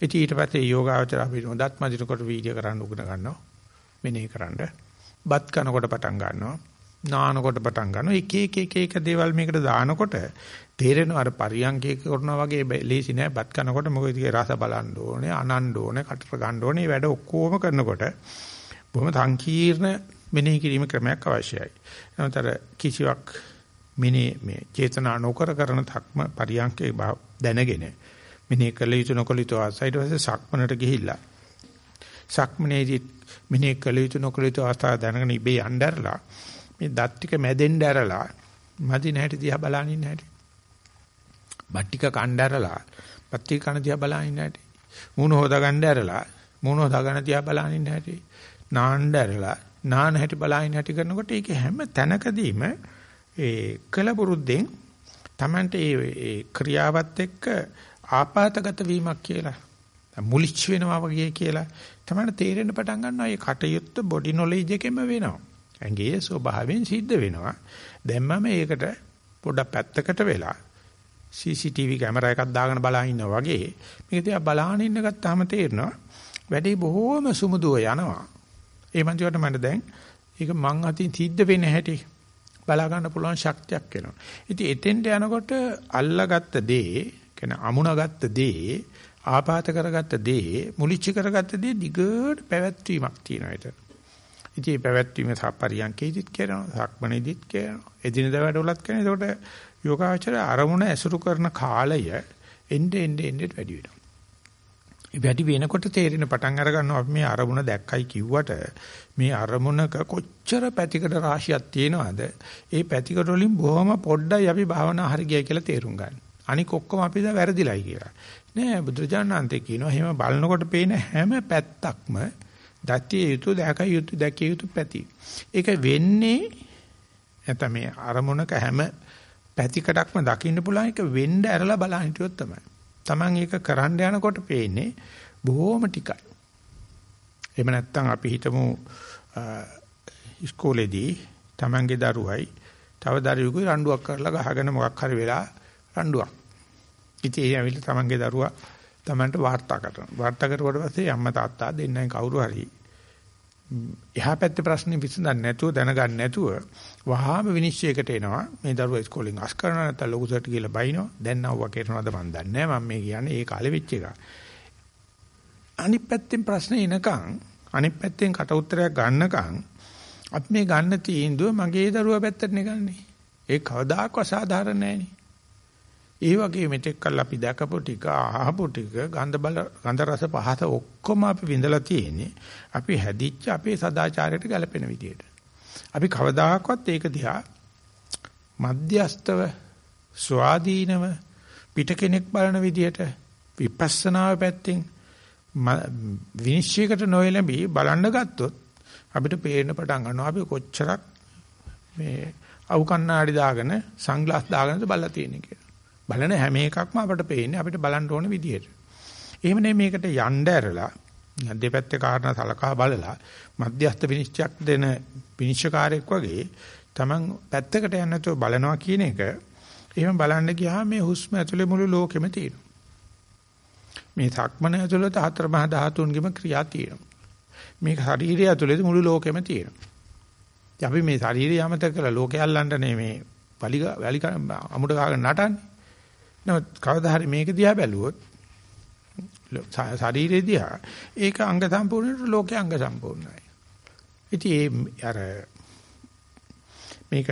ඉතින් ඊට පස්සේ යෝගාවචර අපි නොදත් මදිනකොට වීඩියෝ කරන්න උගන ගන්නවා. මෙනෙහි කරන්න. බත් කනකොට පටන් ගන්නවා. නානකොට පටන් ගන්නවා. එක එක එක එක දේවල් මේකට දානකොට තේරෙනවා අර පරියන්කේ කරනවා වගේ ලේසි නෑ. බත් කනකොට මොකද ඒකේ රස බලන්න ඕනේ, අනන්න ඕනේ, කටට ගන්න ඕනේ. වැඩ ඔක්කොම කරනකොට බොහොම සංකීර්ණ මෙනෙහි කිරීම ක්‍රමයක් අවශ්‍යයි. එනතර කිසිවක් මෙනේ මේ චේතනා නොකර කරන ධක්ම පරියන්කේ දැනගෙන මෙනේ කළ යුතු නොකළ යුතු ආසයිට පස්සේ සක්මනට ගිහිල්ලා සක්මනේදී මෙනේ කළ යුතු නොකළ යුතු අවස්ථාව දැනගෙන ඉබේ යnderලා මේ දත් ටික මැදෙන්න ඇරලා මදි නැහැටි දිහා බලන ඉන්න හැටි. බත් ටික කණ්ඩ ඇරලා බත් ටික කන දිහා බලන ඉන්න හැටි. මූණ හොදා ගන්න ඇරලා මූණ හොදා ගන්න දිහා බලන ඉන්න හැටි. නාන්න ඇරලා නාන හැටි බලන හැටි කරනකොට ඒක හැම තැනකදීම ඒ කලබුරුද්දෙන් Tamante ඒ ක්‍රියාවත් එක්ක ආපాతගත වීමක් කියලා මුලිච් වෙනවා වගේ කියලා තමයි තේරෙන්න පටන් ගන්නවා. මේ කටයුත්ත බොඩි නොලෙජ් එකෙම වෙනවා. ඇඟේ ස්වභාවයෙන් සිද්ධ වෙනවා. දැන් මම ඒකට පොඩක් පැත්තකට වෙලා CCTV කැමරා එකක් දාගෙන බලන් ඉන්නවා වගේ මේක දිහා බලහන් ඉන්න ගත්තාම තේරෙනවා වැඩේ බොහෝම සුමුදුව යනවා. ඒ මන්දියට මට දැන් ඒක මං අතින් සිද්ධ වෙන්නේ නැහැටි බලා ගන්න පුළුවන් ශක්තියක් එනවා. ඉතින් එතෙන්ට යනකොට අල්ලාගත්ත දේ, කියන්නේ අමුණගත්ත දේ, ආපాత කරගත්ත දේ, මුලිච්ච කරගත්ත දේ දිගට පැවැත්වීමක් තියෙනවා ඒතර. ඉතින් මේ පැවැත්වීම සපරියන්කේදිත් කරනවා, සක්මණේදිත් කරනවා. එදිනදා වැඩවලත් කරනවා. ඒකට යෝගාචර අරමුණ ඇසුරු කරන කාලය එnde ende ende වැඩි වෙනවා. වැඩි වෙනකොට තේරෙන පටන් අර ගන්නවා අපි මේ අරමුණ දැක්කයි කිව්වට මේ අරමුණක කොච්චර පැතිකඩ රාශියක් තියෙනවද ඒ පැතිකඩ වලින් බොහොම පොඩ්ඩයි අපි භාවනා හරි ගියයි කියලා තේරුම් ගන්න. අනික ඔක්කොම අපි දැන් වැරදිලයි කියලා. නෑ බුදුරජාණන්තේ කියනවා එහෙම බලනකොට පේන හැම පැත්තක්ම දතිය යුතු දැකයි යුතු දැකිය යුතු පැති. ඒක වෙන්නේ නැත්නම් මේ අරමුණක හැම පැතිකඩක්ම දකින්න පුළුවන් එක වෙන්න ඇරලා බලන්න හිටියොත් තමයි. Taman ඒක කරන්න යනකොට පේන්නේ බොහොම ටිකයි. එහෙම නැත්නම් අපි හිතමු ඉස්කෝලේදී Tamanගේ දරුවයි තව දරුවෙකුයි රණ්ඩුවක් කරලා ගහගෙන මොකක් හරි වෙලා රණ්ඩුවක්. ඉතින් ඒ ඇවිල්ලා Tamanගේ දරුවා Tamanට වාර්තා කරනවා. වාර්තා කරුවට පස්සේ අම්මා තාත්තා දෙන්නයි කවුරු හරි එහා පැත්තේ ප්‍රශ්නේ විසඳන්න නැතුව දැනගන්න නැතුව වහාම විනිශ්චයකට එනවා. මේ දරුවා ඉස්කෝලෙන් අස් කරනවා නැත්නම් ලොකු සර්ට් කියලා බයිනවා. දැන් නවුවා කරනවද මන් දන්නේ නැහැ. මම මේ කියන්නේ ඒ කාලේ වෙච්ච එක. අනිත් පැත්තෙන් ප්‍රශ්නේ එනකන් අනිත් පැත්තෙන් කට උත්තරයක් ගන්නකන් අපි මේ ගන්න තීන්දුව මගේ දරුවා පැත්තට නෙගන්නේ. ඒ කවදාකවත් සාධාරණ නැහෙනේ ඒ වගේ මෙතෙක් කල් අපි දැකපු ටික අහපු ටික ගන්ධ බල ගන්ධ රස පහත ඔක්කොම අපි විඳලා තියෙන්නේ අපි හැදිච්ච අපේ සදාචාරයට ගැලපෙන විදියට. අපි කවදාකවත් ඒක දිහා මධ්‍යස්තව ස්වාධීනව පිට කෙනෙක් බලන විදියට විපස්සනාව පැත්තෙන් විනිශ්චයකට නොයලඹී බලන්න ගත්තොත් අපිට පේන්න පටන් ගන්නවා අපි කොච්චරක් මේ අවු කණ්ණාඩි දාගෙන සන්ග්ලාස් දාගෙනද බලලා තියෙන්නේ කියලා. බලන හැම එකක්ම අපිට පේන්නේ අපිට බලන්න ඕන විදියට. එහෙම නෙමෙයි මේකට යන්න ඇරලා දෙපැත්තේ කාරණා සලකා බලලා මධ්‍යස්ථ විනිශ්චයක් දෙන විනිශ්චයකාරයෙක් වගේ Taman පැත්තකට යන්න නැතුව බලනවා කියන එක එහෙම බලන්න ගියාම මේ හුස්ම ඇතුලේ මුළු ලෝකෙම තියෙනවා. මේ සක්මන ඇතුළත හතර මහා ධාතුන්ගෙම ක්‍රියා තියෙනවා. මේ ශරීරය ඇතුලේ මුළු ලෝකෙම තියෙනවා. අපි මේ ශරීරය යමතක කරලා ලෝකය අල්ලන්න මේ වලි වැලි අමුඩ ගාගෙන නටන්නේ. නමුත් කවදා හරි මේක දිහා බැලුවොත් ශරීරය දිහා ඒක අංග සම්පූර්ණට ලෝකේ අංග සම්පූර්ණයි. ඉතින් ඒ අර මේක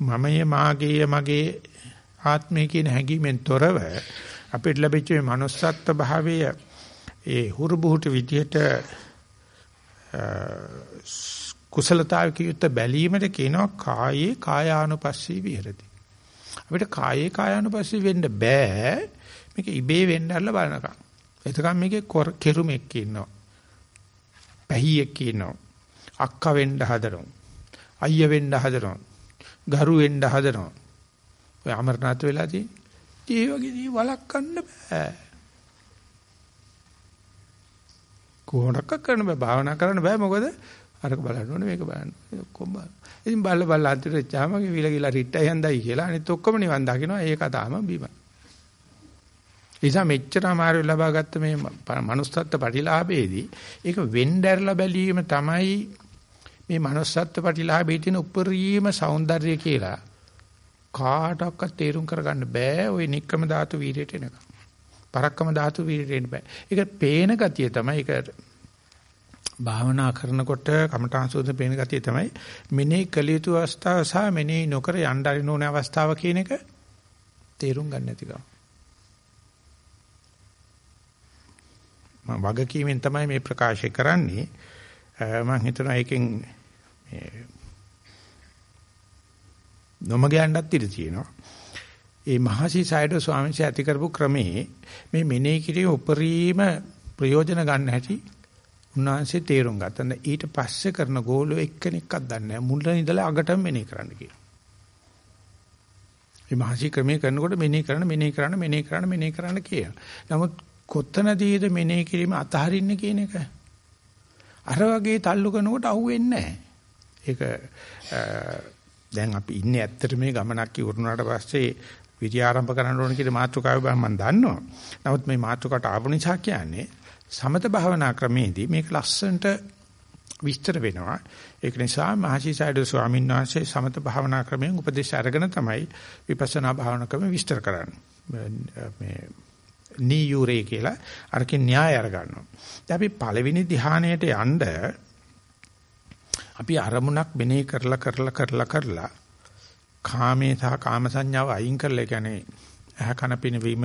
මමයේ මාගේ මගේ ආත්මය කියන හැඟීමෙන් තොරව අපිට ලැබිච්ච මේ manussත්ත්ව භාවය ඒ හුරුබුහුට විදියට කුසලතාවකියුත් බැලීමට කියනවා කායේ කායානුපස්සී විහෙරති. අපිට කායේ කායानुපස්සී වෙන්න බෑ. මේක ඉබේ වෙන්න ඇරලා බලනකම්. එතකම් මේකේ කෙරුමක් ඉන්නවා. පැහියෙක් ඉන්නවා. අක්කා වෙන්න හදනවා. අයියා වෙන්න හදනවා. ගරු වෙන්න හදනවා. ඔය අමරනාත් වෙලා තියෙන්නේ. ඒ වගේ දේ වළක්වන්න බෑ. කොහොමඩක්ක කරන්න බෑ භාවනා කරන්න බෑ මොකද අරක බලන්න ඕනේ මේක බලන්න ඔක්කොම බලන්න. ඉතින් බල්ල බල්ල අන්තිමට එච්චාම ගිවිල ගිලා රිට්ටයි හන්දයි කියලා අනිත් ඔක්කොම නිවන් දකිනවා ඒ කතාවම බීම. ඒසම මෙච්චර අමාරු ලබා ගත්ත මේ manussත්ත්ව ප්‍රතිලාභයේදී ඒක වෙන්ඩර්ලා බැලීම තමයි මේ manussත්ත්ව ප්‍රතිලාභයේ තියෙන උපරිම సౌందර්යය කියලා කාටවත් තේරුම් කරගන්න බෑ ওই නික්කම ධාතු වීරයට එනකම්. පරක්කම ධාතු වීරයට එන්න බෑ. ඒක පේන ගතිය තමයි ඒක භාවනා කරනකොට කමඨාන් සෝධන පේන ගතිය තමයි මෙනේ කළ යුතු අවස්ථාව සහ මෙනේ නොකර යන්න අරින ඕන අවස්ථාව කියන එක තේරුම් ගන්න නැතිකම. මම වගකීමෙන් තමයි මේ ප්‍රකාශය කරන්නේ. මම හිතනවා ඒකෙන් මේ නොමග යන්නත් ඉඩ තියෙනවා. ඒ මහසි සයිඩෝ ස්වාමීන් වහන්සේ ඇති කරපු ක්‍රමේ මේ මෙනෙහි කිරීම උපරිම ප්‍රයෝජන ගන්න හැටි උන්වහන්සේ තේරුම් ගත්තා. ඊට පස්සේ කරන ගෝලෝ එක්කෙනෙක්වත් දන්නේ නැහැ. මුලින් ඉඳලා අගටම මෙනෙහි කරන්න කියලා. මේ මහසි ක්‍රමයේ කරනකොට මෙනෙහි කරන මෙනෙහි කරන මෙනෙහි කරන මෙනෙහි කරන කියන. නමුත් කොතනදීද මෙනෙහි කිරීම අතහරින්න කියන එක අර වගේ තල්ලු කරනකොට අහුවෙන්නේ නැහැ. ඒක දැන් අපි ඉන්නේ ඇත්තට මේ ගමනක් ඉවරුනාට පස්සේ විරි ආරම්භ කරන්න ඕන කියලා මාතෘකාව බෑ මම දන්නවා. නමුත් මේ මාතෘකාවට ආපු නිසා කියන්නේ සමත භාවනා ක්‍රමේදී මේක ලස්සනට විස්තර වෙනවා. ඒක නිසා මහසිසයිඩ් ස්වාමීන් වහන්සේ සමත භාවනා ක්‍රමයෙන් උපදේශ අරගෙන තමයි විපස්සනා භාවනා ක්‍රම විස්තර කරන්නේ. මේ නීයුරේ කියලා අරකින් න්‍යාය අර ගන්නවා. දැන් අපි පළවෙනි ධ්‍යානයට යන්න අපි අරමුණක් මෙනෙහි කරලා කරලා කරලා කරලා කාමේ සහ කාම සංඥාව අයින් කරලා කියන්නේ ඇහ කන පිනවීම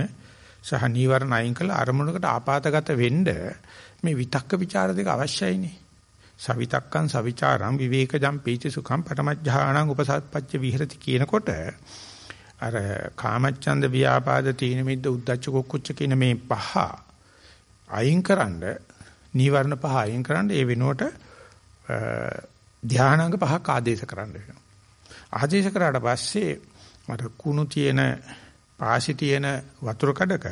සහ නීවරණ අයින් කළ අරමුණකට ආපాతගත වෙන්න මේ විතක්ක ਵਿਚාර දෙක අවශ්‍යයිනේ. සවිතක්කං සවිචාරං විවේකජම් පීති සුඛං පරමජ්ජානං උපසත්පච්ච විහෙරති කියනකොට අර කාමච්ඡන්ද ව්‍යාපාද තීන මිද්ද උද්දච්ච කුක්කුච්ච කියන මේ පහ අයින්කරනද නීවරණ පහ අයින්කරනද ඒ වෙනුවට ධානාංග පහක් ආදේශ කරන්න වෙනවා. ආදේශ කරාට පස්සේ අර කුණු තියෙන පාසි තියෙන වතුර කඩක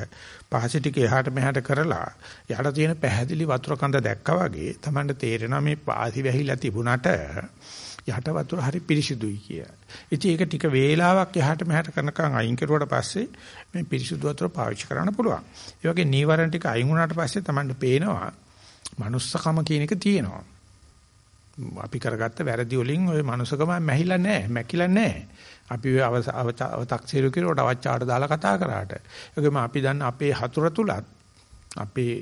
පාසි ටික එහාට මෙහාට කරලා යට තියෙන පැහැදිලි වතුර කඳ දැක්කා වගේ Tamanට තේරෙනවා මේ පාසි වැහිලා තිබුණාට යට වතුර හරි පිරිසිදුයි කිය. ඉතින් ඒක ටික වේලාවක් එහාට මෙහාට කරනකම් අයින් කරුවාට පස්සේ මේ පිරිසිදු වතුර පාවිච්චි කරන්න පුළුවන්. ඒ වගේ නීවරණ ටික අයින් වුණාට පස්සේ Tamanට පේනවා manussකම කියන එක තියෙනවා. අපි කරගත්ත වැරදි වලින් ওই මනුස්සකම මැහිලා නැහැ, මැකිලා නැහැ. අපි අවතක්සේරු කිරුවට අවචාට දාලා කතා කරාට. ඒකම අපි දන්න අපේ හතුර තුලත් අපේ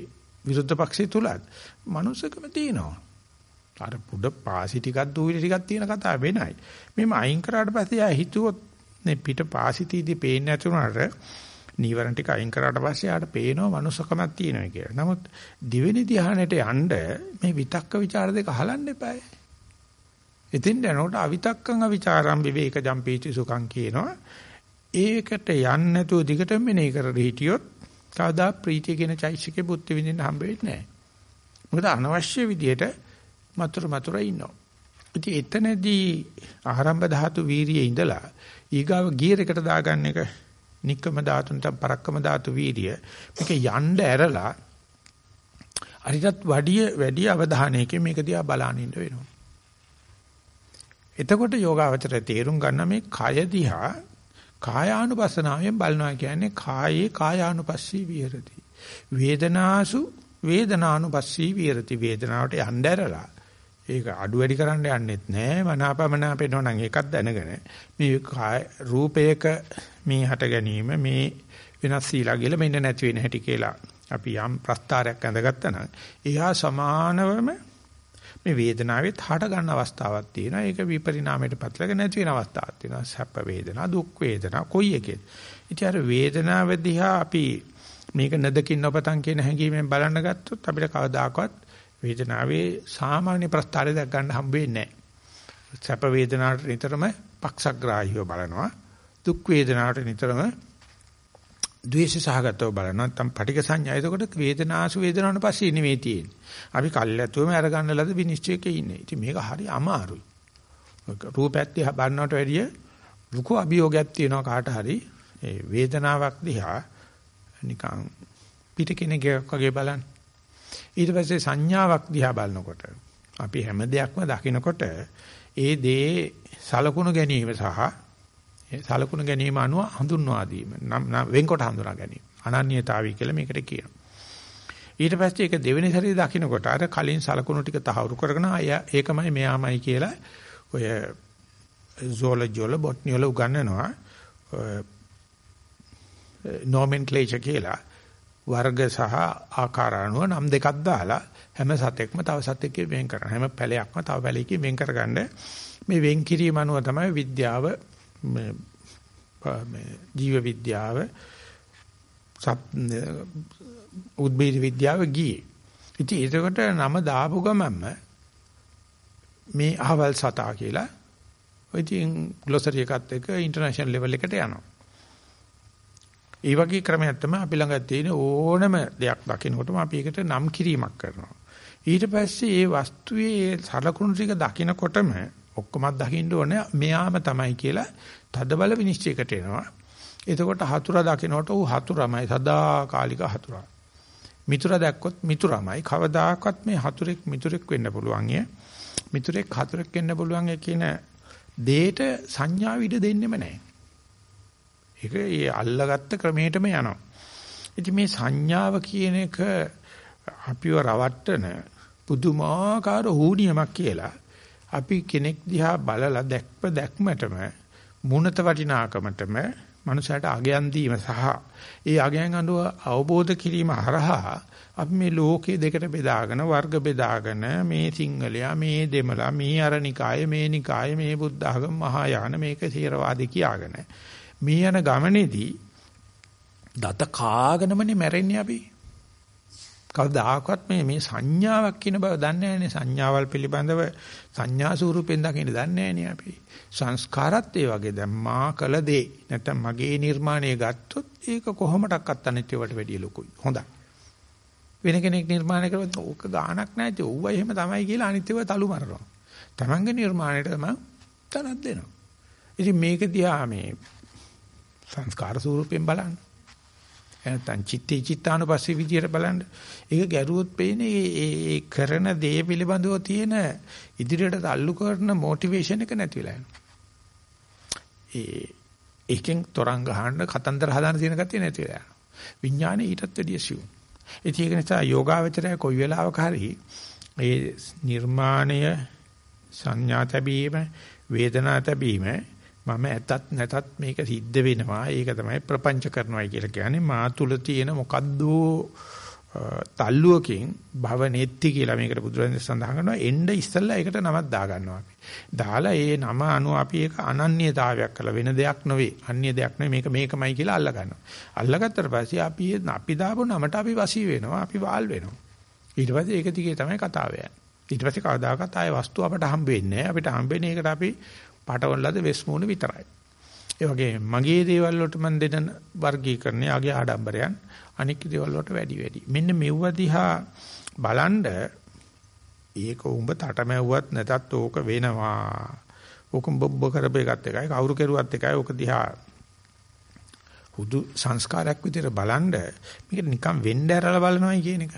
විරුද්ධ පක්ෂය තුලත් මනුස්සකම තියෙනවා. අර පුඩ පාසි ටිකක් දූවිලි ටිකක් තියෙන කතාව වෙනයි. මෙහෙම අයින් කරාට පස්සේ ආ හිතුවොත් මේ පිට පාසි තීදී පේන්නේ නැති වුණාට නීවරණ ටික අයින් කරාට පස්සේ ආට පේනවා මනුස්සකමක් තියෙනවා කියලා. නමුත් දිවෙනි ධ්‍යානෙට යන්න මේ විතක්ක ਵਿਚාර දෙක අහලන්න එපායි. ඉතින් යනකොට අවිතක්කං අවිචාරම් විවේක ජම්පීති සුඛං කියනවා. ඒකට යන්න නැතුව දිගටම මෙනේ කර හිටියොත් කවදා ප්‍රීතිය කියන චෛසිකේ බුද්ධ විඳින්න හම්බ වෙන්නේ නැහැ. මොකද අනවශ්‍ය විදියට මතුරු මතුරු ඉන්නවා. ඉතින් එතනදී ආරම්භ ධාතු වීරියේ ඉඳලා ඊගාව ගියර් එකට දාගන්න එක නික්කම ධාතු නැත්නම් පරක්කම ධාතු වීරිය මේක යන්න ඇරලා අරිටත් වැඩි වැඩි අවධානයකින් මේක දිහා බලන ඉන්න වෙනවා. එතකොට යෝගාවචරය තේරුම් ගන්න මේ කය දිහා කායානුපස්සනාවෙන් බලනවා කියන්නේ කායේ කායානුපස්සී විහෙරති. වේදනාසු වේදනානුපස්සී විහෙරති. වේදනාවට යන්න ඇරලා ඒක අඩු වැඩි කරන්න යන්නෙත් නෑ මනාපමනාපේනෝ නම් ඒකත් දැනගෙන මේ රූපයක මේ හට ගැනීම මේ වෙනස් සීලා කියලා මෙන්න නැති වෙන හැටි කියලා අපි යම් ප්‍රස්තාරයක් ඇඳගත්තා නම් එහා සමානවම මේ වේදනාවෙත් හට ගන්න අවස්ථාවක් තියෙනවා ඒක විපරිණාමයට පත්ලක නැති වෙන අවස්ථාවක් තියෙනවා සැප වේදනා දුක් වේදනා කොයි එකේද ඉතින් අර වේදනාව දිහා අපි මේක නදකින් නොපතන් කියන හැඟීමෙන් බලන්න ගත්තොත් අපිට කවදාකවත් වේදනාවේ සාමාන්‍ය ප්‍රස්තාරය දැක් ගන්න හම්බ වෙන්නේ නැහැ. සැප වේදනාවට නිතරම පක්ෂග්‍රාහීව බලනවා. දුක් වේදනාවට නිතරම ද්වේෂ සහගතව බලනවා. නැත්නම් පටික සංඥා. එතකොට වේදනාසු වේදනාවන් පස්සේ නෙමෙයි තියෙන්නේ. අපි කල්ැතුවම අරගන්න ලද විනිශ්චයක ඉන්නේ. ඉතින් මේක හරි අමාරුයි. රූපයත් දිහා බලනවට වැඩිය ලুকু අභියෝගයක් තියෙනවා කාට හරි. ඒ වේදනාවක් දිහා නිකන් පිට කෙනෙක් වගේ බලන්න. ඊට පස්සේ සංඥාවක් දිහා බලනකොට අපි හැම දෙයක්ම දකිනකොට ඒ දේ සලකුණු ගැනීම සහ සලකුණු ගැනීම අනුව හඳුන්වා දීම නම් වෙන්කොට හඳුනා ගැනීම. අනන්‍යතාවය කියලා මේකට කියනවා. ඊට පස්සේ ඒක දෙවෙනි සැරේ දකින්නකොට අර කලින් සලකුණු ටික තහවුරු කරගෙන අය ඒකමයි මෙයාමයි කියලා ඔය zoology වල botany වල උගන්වනවා nomenclature කියලා වර්ග සහ ආකාර අනුව නම් දෙකක් දාලා හැම සතෙක්ම තව සතෙක්ගෙන් වෙන් කරනවා. හැම පැලයක්ම තව පැලයකින් වෙන් කරගන්න මේ වෙන් කිරීම අනුව තමයි විද්‍යාව මේ ජීව විද්‍යාව උද්භේද විද්‍යාව ගියේ. ඉතින් ඒකට නම දාපු ගමන්ම මේ අහවල් සතා කියලා ඔය ඉතින් ග්ලොසරි එකත් එක්ක ඉන්ටර්නැෂනල් ලෙවල් එකට යනවා. ඒ වගේ ක්‍රමයක් තමයි අපි ළඟ තියෙන ඕනම දෙයක් දකිනකොටම අපි ඒකට නම් කිරීමක් කරනවා. ඊට පස්සේ ඒ වස්තුවේ සලකුණු ටික දකිනකොටම ඔක්කොමත් දකින්න ඕනේ මෙයාම තමයි කියලා තදබල විනිශ්චයකට එනවා. එතකොට හතුරා දකිනකොට ඌ හතුරමයි සදාකාලික හතුරා. මිතුරා දැක්කොත් මිතුරමයි කවදාකවත් මේ හතුරෙක් මිතුරෙක් වෙන්න පුළුවන් ය. මිතුරෙක් හතුරෙක් වෙන්න පුළුවන් කියන දෙයට සංඥා විඩ දෙන්නෙම නැහැ. ඒක ඒ අල්ලගත්ත ක්‍රමයටම යනවා. ඉතින් මේ සංඥාව කියන එක අපිව රවට්ටන පුදුමාකාර හුනියමක් කියලා අපි කෙනෙක් දිහා බලලා දැක්ප දැක්මටම මුණත වටිනාකමටම මනුෂයාට අගයන් දීම සහ ඒ අගයන් අනුව අවබෝධ කිරීම හරහා අපි මේ ලෝකේ දෙකට බෙදාගෙන වර්ග බෙදාගෙන මේ සිංහලයා මේ දෙමළා මේ අරනිකාය මේ නිකාය මේ බුද්ධ ආගම මහායාන මේක සීරවාදී කියාගෙන. මේ යන ගමනේදී දත කාගෙනමනේ මැරෙන්නේ අපි? කවදාකවත් මේ මේ සංඥාවක් කියන බව දන්නේ නැහැනේ. සංඥාවල් පිළිබඳව සංඥා ස්වරූපෙන් දකින්න දන්නේ නැහැනේ අපි. සංස්කාරات ඒ වගේ. දැන් මා කළ දේ නැත්නම් මගේ නිර්මාණය ගත්තොත් ඒක කොහොමඩක්වත් අනිත්‍යවට වැඩිය ලොකුයි. හොඳයි. වෙන කෙනෙක් නිර්මාණය කරොත් ඕක ගාණක් නැහැ. ඒ ඌව එහෙම තමයි කියලා අනිත්‍යව තලු මරනවා. තමන්ගේ නිර්මාණයට තමයි තනක් දෙනවා. ඉතින් මේක දිහා මේ සංස්කාර ස්වරූපයෙන් බලන්න. නැත්නම් චිත්තේ චිත්තානුපස්සී විදියට බලන්න. ඒක ගැරුවොත් පේන්නේ ඒ කරන දේ පිළිබඳව තියෙන ඉදිරියට තල්ලු කරන මොටිවේෂන් එක නැති වෙලා යනවා. ඒ එකෙන් තරංග ගහන්න කතන්දර හදාන තියෙන ගැතිය නැති වෙලා යනවා. විඥානේ ඊටත් වැඩිය සිව්. ඒක නිසා යෝගාවචරය කොයි වෙලාවක හරි ඒ නිර්මාණය සංඥා තැබීම වේදනා තැබීම මම ඇතත් නැතත් මේක සිද්ධ වෙනවා. ඒක තමයි ප්‍රපංච කරනවායි කියලා කියන්නේ. මා තුල තියෙන මොකද්ද තල්ලුවකින් භව නෙත්ති කියලා මේකට බුදුරජාණන් සඳහන් කරනවා. එන්න ඉස්සෙල්ලා ඒකට නමක් දා ගන්නවා අපි. දාලා ඒ නම අනුව අපි ඒක අනන්‍යතාවයක් කළ වෙන දෙයක් නෙවෙයි. අන්‍ය දෙයක් නෙවෙයි මේක මේකමයි කියලා අල්ල ගන්නවා. අල්ලගත්තට පස්සේ අපි අපි දාපු නමට අපි වසී වෙනවා. අපි වාල් වෙනවා. ඊට පස්සේ ඒක දිගේ තමයි කතාව යන්නේ. ඊට පස්සේ කවදාකවත් ආයේ වස්තු අපට හම්බ වෙන්නේ නැහැ. අපිට හම්බෙන්නේ ඒකට අපි පාටවල ලද වෙස් මූණ විතරයි. ඒ වගේ මගේ දේවල් වලට මම දෙන වර්ගීකරණය ආගේ ආඩම්බරයන් අනික් දේවල් වලට වැඩි වැඩි. මෙන්න මෙව්ව දිහා බලන්ඩ ඒක උඹ තටමැව්වත් නැතත් ඕක වෙනවා. ඕක බොබ්බ කරපේකත් එකයි කවුරු කෙරුවත් එකයි ඕක දිහා හුදු සංස්කාරයක් විදිහට බලන්ඩ මේක නිකන් වෙන්න ඇරලා බලනවායි කියන එක.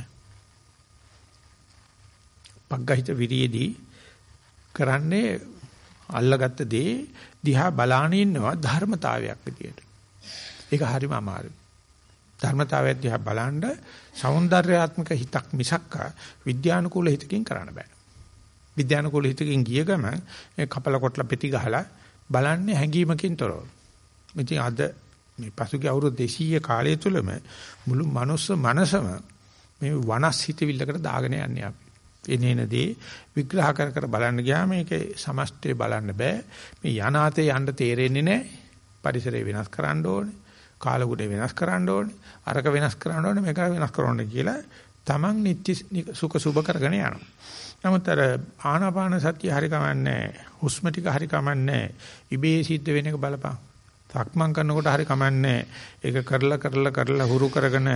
පග්ගහිත විරියේදී කරන්නේ අල්ලගත්ත දේ දිහා බලාන ඉන්නවා ධර්මතාවයක් විදියට. ඒක හරිම අමාරුයි. ධර්මතාවය දිහා බලනද సౌందర్యාත්මක හිතක් මිසක් විද්‍යානුකූල හිතකින් කරන්න බෑ. විද්‍යානුකූල හිතකින් ගිය ගමන් කපල කොටලා පෙති ගහලා බලන්නේ හැඟීමකින් තොරව. ඉතින් අද මේ පසුගිය අවුරුදු 200 කාලය තුලම මුළු මනුස්ස මනසම මේ වනස් හිතවිල්ලකට දාගෙන යන්නේ අපි. එනේනදී විග්‍රහ කර කර බලන්න ගියාම මේකේ සමස්තය බලන්න බෑ. මේ යනාතේ යන්න තේරෙන්නේ නැහැ. පරිසරය වෙනස් කරන්න ඕනේ. කාලගුණය වෙනස් කරන්න ඕනේ. අරක වෙනස් කරන්න ඕනේ මේක වෙනස් කරන්න කියලා Taman නිත්‍ය සුඛ සුබ කරගෙන යනවා. නමුත් අර ආනාපාන සතිය හරි කමන්නේ හුස්ම ටික හරි කමන්නේ ඉබේ සිද්ධ වෙන එක බලපන්. සක්මන් කරනකොට හරි කමන්නේ ඒක කරලා කරලා කරලා හුරු කරගෙන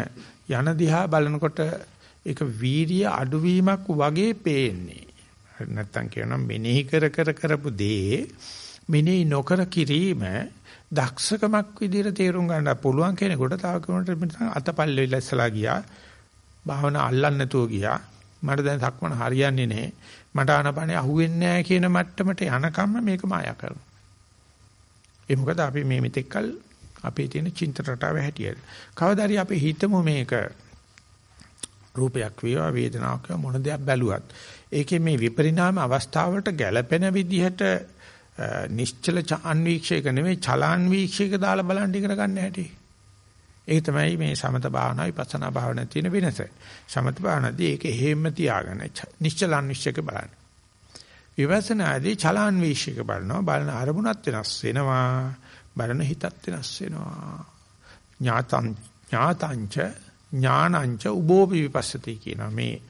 යන දිහා බලනකොට ඒක වීර්ය අඩුවීමක් වගේ පේන්නේ. නැත්තම් කියනවා මෙනෙහි කර කර කරපු දේ මෙනෙහි නොකර කිරීම දක්ෂකමක් විදිහට තේරුම් ගන්න පුළුවන් කෙනෙකුට තව කෙනෙකුට අතපල්ල වෙලස්සලා ගියා. භාවනා අල්ලන්න නැතුව ගියා. මට දැන් සක්මන හරියන්නේ නැහැ. මට ආනපනේ අහුවෙන්නේ නැහැ කියන මට්ටමට යනකම් මේක මායා කරනවා. ඒ මොකද අපි මේ මෙතෙක්කල් අපේ තියෙන චින්තන රටාව හැටියට. කවදාරි අපි හිතමු මේක රූපයක් වේවා වේදනාවක් වේවා මොන දෙයක් බැලුවත් ඒකේ මේ විපරිණාම අවස්ථාවට ගැළපෙන විදිහට නිශ්චල අන්වීක්ෂයක නෙමෙයි චලාන්වීක්ෂයක දාලා බලන් ඉගෙන ගන්න හැටි. ඒක තමයි මේ සමත භාවනා විපස්සනා භාවනා තියෙන වෙනස. සමත භාවනාදී ඒක හේම තියාගෙන නිශ්චල අන්වීක්ෂයක බලන්න. විපස්සනාදී චලාන්වීක්ෂයක බලනවා බලන අරමුණත් වෙනස් වෙනවා බලන හිතත් වෙනස් වෙනවා. ඥාතං ඥාතංච ඥානංච උබෝපි විපස්සති කියන මේ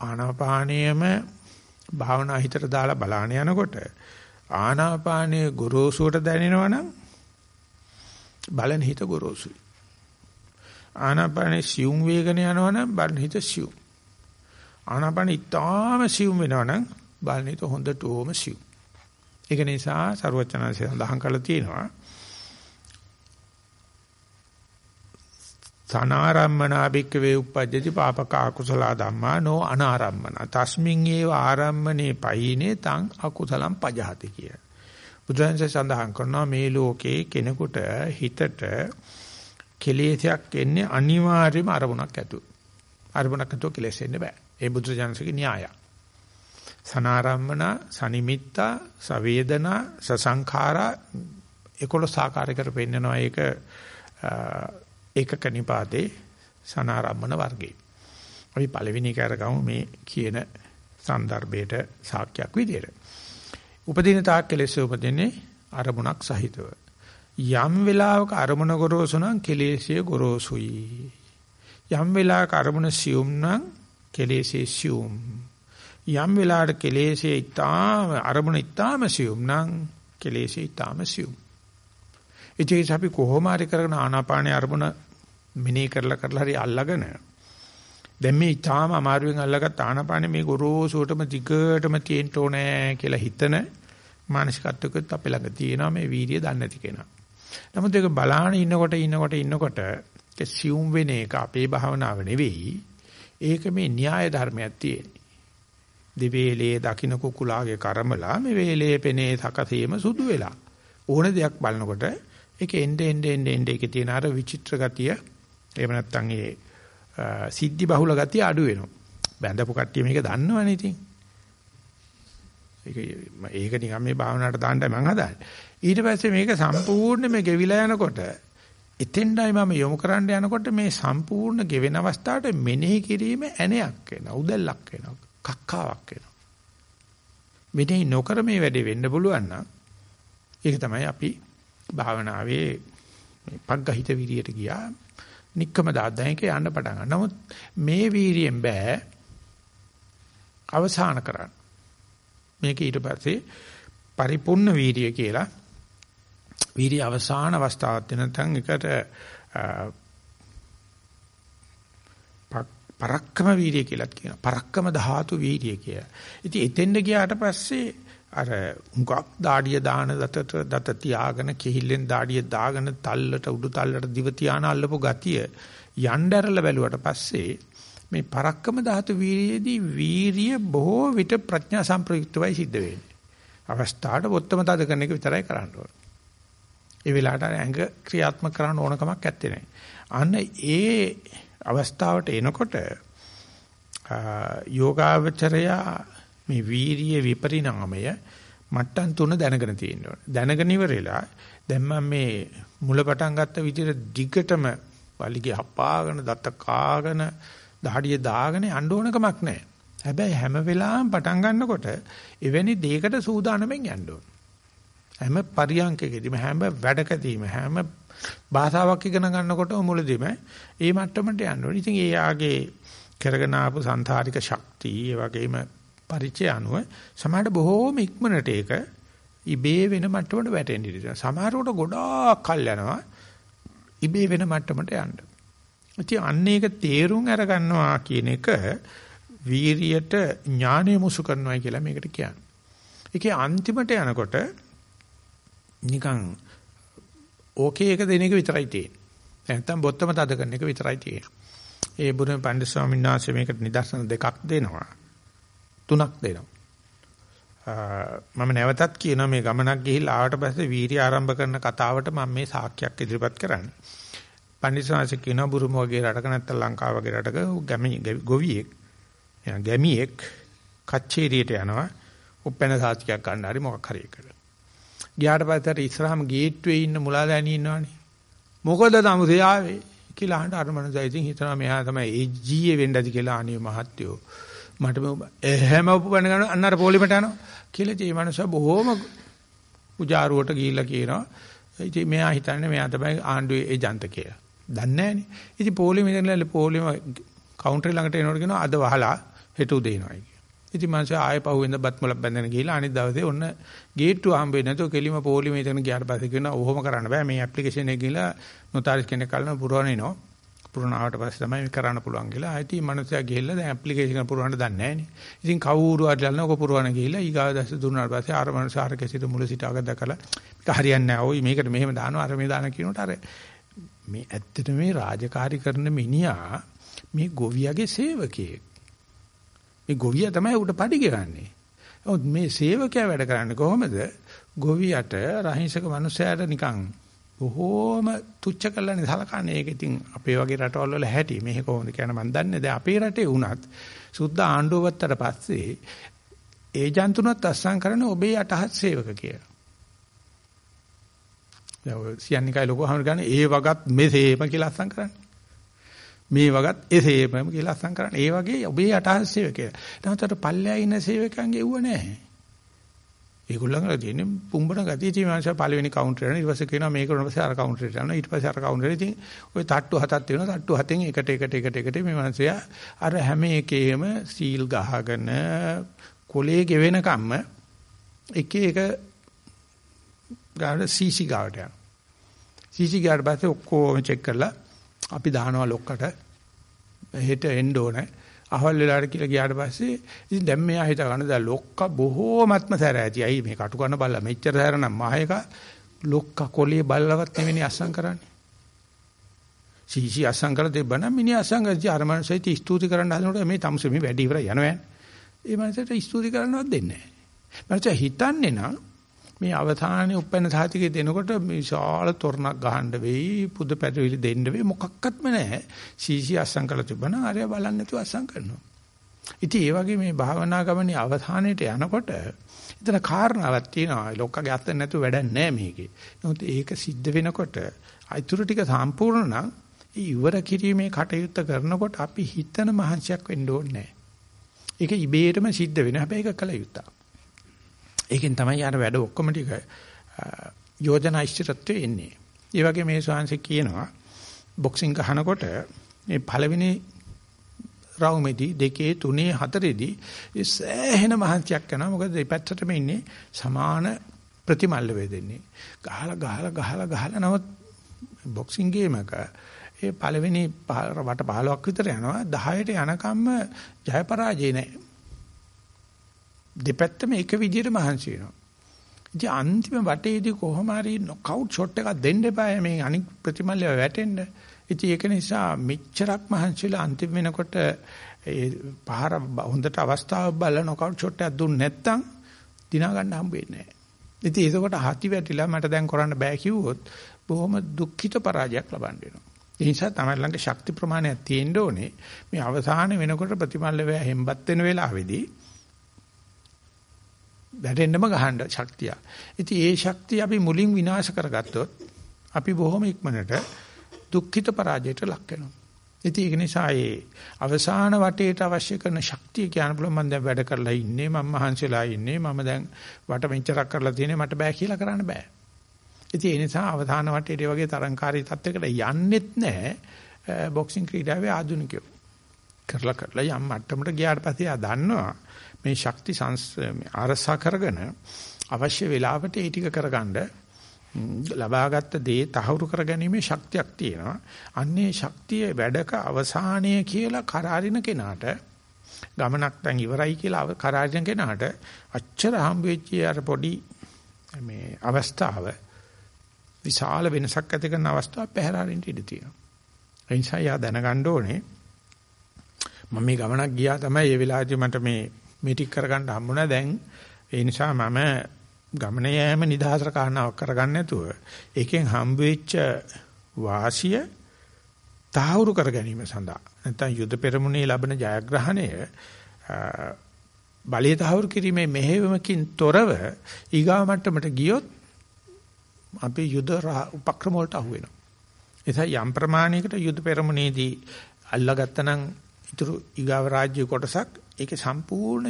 ආනාපානයම භාවනා හිතට දාලා බලාන යනකොට ආනාපානයේ ගොරෝසුවට දැනෙනවනම් බලන හිත ගොරෝසුයි. ආනාපානයේ සියුම් වේගන යනවනම් බලන හිත සියුම්. ආනාපාන ඉතාම සියුම් වෙනවනම් බලන හිත හොඳටම සියුම්. ඒක නිසා සරුවචනanse සඳහන් කරලා තියෙනවා තනාරම්මනා භික්කවේ උප්පජ්ජති පාපක අකුසල ධම්මා නෝ අනාරම්මන තස්මින් ඒව ආරම්මනේ පයිනේ තං අකුසලම් පජහති කිය. බුදුන්සේ සඳහන් කරනවා මේ ලෝකේ කෙනෙකුට හිතට කෙලෙසයක් එන්නේ අනිවාර්යයෙන්ම අරමුණක් ඇතුව. අරමුණක් ඇතුව කෙලෙස් එන්න බෑ. ඒ බුදුරජාණන්සේගේ න්‍යායය. සනාරම්මන, සනිමිත්තා, සවේදනා, සසංඛාරා 11 ආකාරයකට පෙන්නනවා ඒක ඒකක නිපාතේ සනාරම්මන වර්ගයේ. අපි පළවෙනි කරගමු මේ කියන સંદર્ભයට සාක්ෂයක් විදියට. උපදින තාක් කෙලෙස් උපදින්නේ අරමුණක් සහිතව. යම් වෙලාවක අරමුණ ගොරෝසු නම් කෙලෙස්ය ගොරෝසුයි. යම් වෙලාවක අරමුණ සියුම් නම් කෙලෙස්ය සියුම්. යම් වෙලාවට කෙලෙස්ය ඊටාම අරමුණ ඊටාම සියුම් නම් කෙලෙස්ය ඊටාම සියුම්. ඉතින් අපි කොහොම හරි කරගෙන ආනාපානයේ අරමුණ මෙනෙහි කරලා කරලා හරි අල්ලගෙන දැන් මේ ඊටාම අමාරුවෙන් අල්ලගත් ආනාපානෙ මේ ගොරෝසුටම දිගටම තියෙන්න ඕනේ කියලා හිතන මානසිකත්වයකත් අපේ ළඟ තියෙනවා මේ වීර්යය දන්නේ නැති කෙනා. නමුත් ඒක බලාන ඉන්නකොට ඉන්නකොට ඉන්නකොට ඒක සියුම් වෙන එක අපේ භාවනාව නෙවෙයි. ඒක මේ න්‍යාය ධර්මයක් තියෙන්නේ. දිවේලේ දකින්න කුකුලාගේ කර්මලා මේ වේලේ පෙනේ සකසීම සුදු වෙලා. ඕන දෙයක් බලනකොට ඒක එnde ende ende ende එකේ තියෙන අර විචිත්‍ර ගතිය එහෙම නැත්නම් ඒ සිද්ධි බහුල ගතිය අඩු වෙනවා. බැඳපු කට්ටිය මේක දන්නවනේ ඉතින්. ඒක ඒක නිකන් මේ භාවනාවට දාන්නයි මම හදාන්නේ. ඊට පස්සේ මේක සම්පූර්ණයෙන්ම ගෙවිලා යනකොට එතෙන්ඩයි මම යොමු කරන්න යනකොට මේ සම්පූර්ණ ගෙවෙන අවස්ථාවට මෙනෙහි කිරීම ඇණයක් වෙනවා උදැල්ලක් වෙනවා කක්කාවක් වෙනවා මෙනෙහි නොකර මේ වැඩේ වෙන්න පුළුවන් නම් ඒක තමයි අපි භාවනාවේ පග්ගහිත විරියට ගියා. নিක්කම දාද්දයක යන්න පටන් ගන්නවා. නමුත් මේ වීරියෙන් බෑ අවසාන කරන්න. මේක ඊට පස්සේ පරිපූර්ණ වීරිය කියලා වීරිය අවසාන අවස්ථාවක් දෙන නැත්නම් එකට පරක්කම වීරිය කියලාත් කියනවා. පරක්කම ධාතු වීරිය කියලා. ඉතින් එතෙන්ද ගියාට පස්සේ අර හුඟක් දාඩිය දාන දතට දත තියාගෙන කිහිල්ලෙන් දාඩිය දාගෙන තල්ලට උඩු තල්ලට දිව තියාන අල්ලපු ගතිය යnderල බැලුවට පස්සේ මේ පරක්කම ධාතු වීරියේදී වීරිය බොහෝ විට ප්‍රඥා සම්ප්‍රයුක්තවයි සිද්ධ වෙන්නේ. අවස්ථාවට වොත්තම තද කරන එක විතරයි කරන්න ඕන. ඒ වෙලාවට ඇඟ ක්‍රියාත්මක කරන්න ඕන කමක් නැත්තේ නෑ. අන්න ඒ අවස්ථාවට එනකොට යෝගාවචරයා මේ වීරිය විපරිණාමය මට්ටම් තුන දැනගෙන තියෙන්න ඕනේ. දැනගෙන ඉවරලා දැන් මම මේ මුල පටන් ගත්ත විදිහට දිගටම වලිගේ හපාගෙන දත කාගෙන දහඩිය දාගෙන යන්න ඕන කමක් නැහැ. හැබැයි හැම වෙලාවෙම පටන් ගන්නකොට එවැනි දෙයකට සූදානම්ෙන් යන්න ඕන. හැම පරියන්කකදීම හැම වැඩකදීම හැම භාෂාවක් ඉගෙන ගන්නකොට මුලදීම ඒ මට්ටමට යන්න ඕන. ඉතින් ඒ ආගේ කරගෙන ආපු සංසාරික ශක්තිය ඒ වගේම පරිචය අනුව සමහරට බොහෝම ඉක්මනට ඒක ඉබේ වෙන මට්ටමට වැටෙන්න ඉඩ තියෙනවා. සමහරකට ගොඩාක් කල් යනවා ඉබේ වෙන මට්ටමට යන්න. ඉතින් අන්න ඒක තේරුම් අරගන්නවා කියන එක වීරියට ඥානෙ මුසු කරනවා කියලා මේකට කියන්නේ. ඒකේ අන්තිමට යනකොට නිකන් ඕකේ එක දෙන එක විතරයි තියෙන්නේ. නැත්තම් බොත්තම තද කරන එක විතරයි තියෙන්නේ. ඒ බුදුන් පණ්ඩිත ස්වාමීන් වහන්සේ මේකට නිදර්ශන දෙකක් දෙනවා. තුනක් දෙනවා. මම නැවතත් කියනවා මේ ගමනක් ගිහිල්ලා ආවට පස්සේ වීර්ය ආරම්භ කරන කතාවට මම මේ සාක්ෂියක් ඉදිරිපත් කරන්නේ. පන්දිසාංශ කියනවා බුරුම වගේ රටක නැත්නම් ලංකාව වගේ රටක ගැමි ගොවියෙක් ගැමියෙක් කච්චේරියට යනවා උපැන්න සාතිකයක් ගන්න හරි මොකක් හරි එකට. ගියාට පස්සේ ඉස්සරහම ගේට්ටුවේ ඉන්න මුලාදෑනි ඉන්නවනේ. මොකද තමුසේ ආවේ කියලා අහන්න අර මනුස්සයා ඉතින් හිතනවා මෙහා තමයි ඒ ජීයේ වෙන්න ඇති කියලා අනේ මහත්තයෝ. මට එහෙම උපකරණ ගන්න අන්නර පොලිමට යනවා කියලා ඉතින් මේ මනුස්සයා බොහොම උජාරුවට ගිහිල්ලා කියනවා. ඉතින් මෙයා හිතන්නේ මෙයා තමයි ආණ්ඩුවේ ඒජන්ත කියලා. දන්නේ නැහනේ. ඉතින් පොලිමේ ඉඳලා පොලිම කවුන්ටර් ළඟට එනකොට කියනවා අද වහලා හෙට උදේ එනවායි කියලා. ඉතින් මං ආයෙ පහුවෙන්ද බත් මුලක් බැඳගෙන ගිහිල්ලා අනිත් දවසේ ඔන්න ගේට්ටුව හම්බෙන්නේ නැතුව කෙලිම පොලිමේ ඉඳන් ගියාට පස්සේ කියනවා ඔහොම කරන්න බෑ මේ ඇප්ලිකේෂන් එක ගිහිල්ලා නොතාරිස් කෙනෙක් කල්න පුරවනිනෝ. පුරනාවට පස්සේ තමයි මේ කරන්න පුළුවන් කියලා. ආයෙත් මේ මනුස්සයා ගිහිල්ලා දැන් ඇප්ලිකේෂන් එක පුරවන්න දන්නේ නැහනේ. ඉතින් කවුරු හරි ළල්න ඔක පුරවන ගිහිල්ලා ඊගාව දැස්ස දුන්නාට පස්සේ ආර මනුස්සයා අර කෙසිට මුල සිට අග දැකලා මේක හරියන්නේ නැහැ. ඔයි මේකට මෙහෙම දානවා අර මේ දාන කියනකොට අර මේ ඇත්තට මේ රාජකාරී කරන මිනිහා මේ ගොවියගේ සේවකයෙක්. මේ ගොවියා තමයි උට පඩි ගෙවන්නේ. නමුත් මේ සේවකයා වැඩ කරන්නේ කොහොමද? ගොවියට රහිසක මිනිසයාට නිකන් බොහෝම තුච්ච කළානේ සලකන්නේ. ඒක ඉතින් අපේ වගේ රටවල් වල හැටි. මේක කොහොමද කියන මන් දන්නේ. දැන් අපේ රටේ වුණත් සුද්ධ ආණ්ඩුවත්තට පස්සේ ඒජන්තුනත් අස්සම් කරන්නේ ඔබේ යටහත් සේවක කියලා. දැන් සියන්නිකයි ලොකු හමුර ගන්න ඒ වගත් මෙසේම කියලා අස්සම් කරන්නේ. මේ වගත් එසේම කියලා අස්සම් කරන්නේ. ඒ වගේ ඔබේ යටහත් සේවකය. නැවතට පල්ලෙයා ඉන්න සේවකයන්ගේ එව්ව නැහැ. ඒගොල්ලන්ගේ තියෙන්නේ පුම්බන ගතිය. තියෙන මාංශ පළවෙනි කවුන්ටර් එක ඊට පස්සේ කියනවා මේක උනන පස්සේ අර කවුන්ටරේට යනවා. ඊට පස්සේ අර කවුන්ටරේ ඉතින් ওই තට්ටු හතක් තියෙනවා. තට්ටු හතෙන් එකට එකට එකට එකට මේ මාංශය අර හැම එකේම සීල් ගහගෙන කොලේ ගෙවෙන කම්ම එක එක ගාන සීසි ගාවට යනවා. සීසි ගාවට පස්සේ ඔක්කොම චෙක් කරලා අපි දානවා ලොක්කට. හෙට එන්න ඕනේ. අහවල් වෙලාවට කියලා ගියාට පස්සේ ඉතින් දැන් මෙයා හිතා ගන්න දැන් ලොක්ක බොහෝමත්ම සැර ඇති. අයි මේ කටු කරන බල්ලා මෙච්චර සැර නම් මහයක ලොක්ක කොලිය බල්ලවත් නෙවෙයි අස්සම් කරන්නේ. සීසි අස්සම් කරලා දෙබන මිනිහ අස්සම් කරලා අර මනසයිත් ස්තුති කරන්න හදනකොට මේ තමුසේ මේ වැඩි ඉවරයි යනවා. ඒ මනසට ස්තුති කරන්නවත් දෙන්නේ නැහැ. මනස හිතන්නේ නම් මේ අවධානයේ උපැන්න සාතිකේ දෙනකොට විශාල තොරණක් ගහන්න වෙයි පුද පැටවිලි දෙන්න වෙයි මොකක්වත්ම නැහැ. සීසී අස්සම් කරලා තිබුණා ආරය බලන්නේ නැතුව අස්සම් කරනවා. ඉතින් ඒ වගේ මේ භාවනා ගමනේ අවධානයට යනකොට එතන කාරණාවක් තියෙනවා. ලොක්කගේ අත්ත නැතුව වැඩක් නැහැ මේකේ. නමුත් ඒක සිද්ධ වෙනකොට අයිතුරු ටික සම්පූර්ණ නම් ඉවර කිරීමේ කටයුත්ත කරනකොට අපි හිතන මහන්සියක් වෙන්න ඕනේ නැහැ. ඒක ඉබේටම සිද්ධ වෙන හැබැයි ඒක කල යුතුයි ඒකෙන් තමයි අර වැඩ ඔක්කොම ටික යෝජනා ඉස්තිරත්වයේ එන්නේ. ඒ වගේ මේ ශාංශ කියනවා බොක්සිං ගහනකොට මේ පළවෙනි රවුමේදී දෙකේ තුනේ හතරේදී ඒ සෑහෙන මහන්සියක් කරනවා. මොකද දෙපැත්තටම ඉන්නේ සමාන ප්‍රතිමල්ල වේදෙන්නේ. ගහලා ගහලා ගහලා ගහලා නමුත් බොක්සිං ගේම් එක ඒ පළවෙනි වට 15ක් විතර යනවා 10ට යනකම්ම ජය පරාජය නැහැ. දෙපැත්තම එක විදිහට මහන්සි වෙනවා. ඉතින් අන්තිම වටේදී කොහොම හරි නොකවුට් ෂොට් එකක් දෙන්න එපා මේ අනික් ප්‍රතිමල්ලය වැටෙන්න. ඉතින් ඒක නිසා මෙච්චරක් මහන්සිලා අන්තිම වෙනකොට ඒ පහර හොඳට අවස්ථාවක් බලලා නොකවුට් ෂොට් එකක් දුන්නේ නැත්නම් දිනා ගන්න හම්බ වෙන්නේ නැහැ. ඉතින් ඒකකොට හති වැටිලා මට දැන් කරන්න බෑ කිව්වොත් බොහොම දුක්ඛිත පරාජයක් ලබන්න වෙනවා. ඒ නිසා තමයි ළඟ ශක්ති ප්‍රමාණයක් තියෙන්න ඕනේ. මේ අවසාන වෙනකොට ප්‍රතිමල්ල වේ හෙම්බත් වෙන වෙලාවේදී වැටෙන්නම ගහන්න ශක්තිය. ඉතින් ඒ ශක්තිය අපි මුලින් විනාශ කරගත්තොත් අපි බොහොම ඉක්මනට දුක්ඛිත පරාජයට ලක් වෙනවා. ඉතින් ඒක නිසා ඒ අවසාන වටේට අවශ්‍ය කරන ශක්තිය කියන බලන්න මම දැන් වැඩ කරලා ඉන්නේ මම මහන්සිලා ඉන්නේ මම දැන් වට මෙච්චරක් කරලා තියෙන්නේ මට බෑ කියලා කරන්න බෑ. ඉතින් ඒ නිසා අවසාන වටේට වගේ තරංකාරී තත්වයකට යන්නෙත් නැහැ බොක්සිං ක්‍රීඩාවේ ආධුනිකයෝ. කරලා කරලා යම් මට්ටමකට ගියාට පස්සේ ආ දන්නවා මේ ශක්ති ආරසා කරගෙන අවශ්‍ය වෙලාවට ඒ ටික කරගන්න ලබාගත් දේ තහවුරු කරගැනීමේ ශක්තියක් තියෙනවා. අන්නේ ශක්තිය වැඩක අවසානය කියලා කරාරින කෙනාට ගමනක් දැන් ඉවරයි කියලා කරාරින කෙනාට අච්චර හම්බ වෙච්ච අර පොඩි මේ අවස්ථාව විශාල වෙනසක් ඇති කරන අවස්ථාවක් පැහැරාරින්ට ඉඩ තියෙනවා. ඒ නිසා යා දැනගන්න ඕනේ මම මේ ගමනක් ගියා තමයි ඒ වෙලාවේදී මට මේ මේ ටික කරගන්න හම්බුණා දැන් ඒ නිසා මම ගමන යෑම නිදහසට කාරණාවක් කරගන්න නැතුව ඒකෙන් හම්බ වෙච්ච වාසිය තහවුරු කර ගැනීම සඳහා නැත්නම් යුද පෙරමුණේ ලැබෙන ජයග්‍රහණය බලය තහවුරු කිරීමේ මෙහෙයවමකින් තොරව ඊගා මට්ටමට ගියොත් අපි යුද උපක්‍රම වලට අහු වෙනවා. එතන යම් ප්‍රමාණයකට යුද පෙරමුණේදී අල්ලාගත්තනම් ඊටු ඊගාව රාජ්‍ය කොටසක් ඒකේ සම්පූර්ණ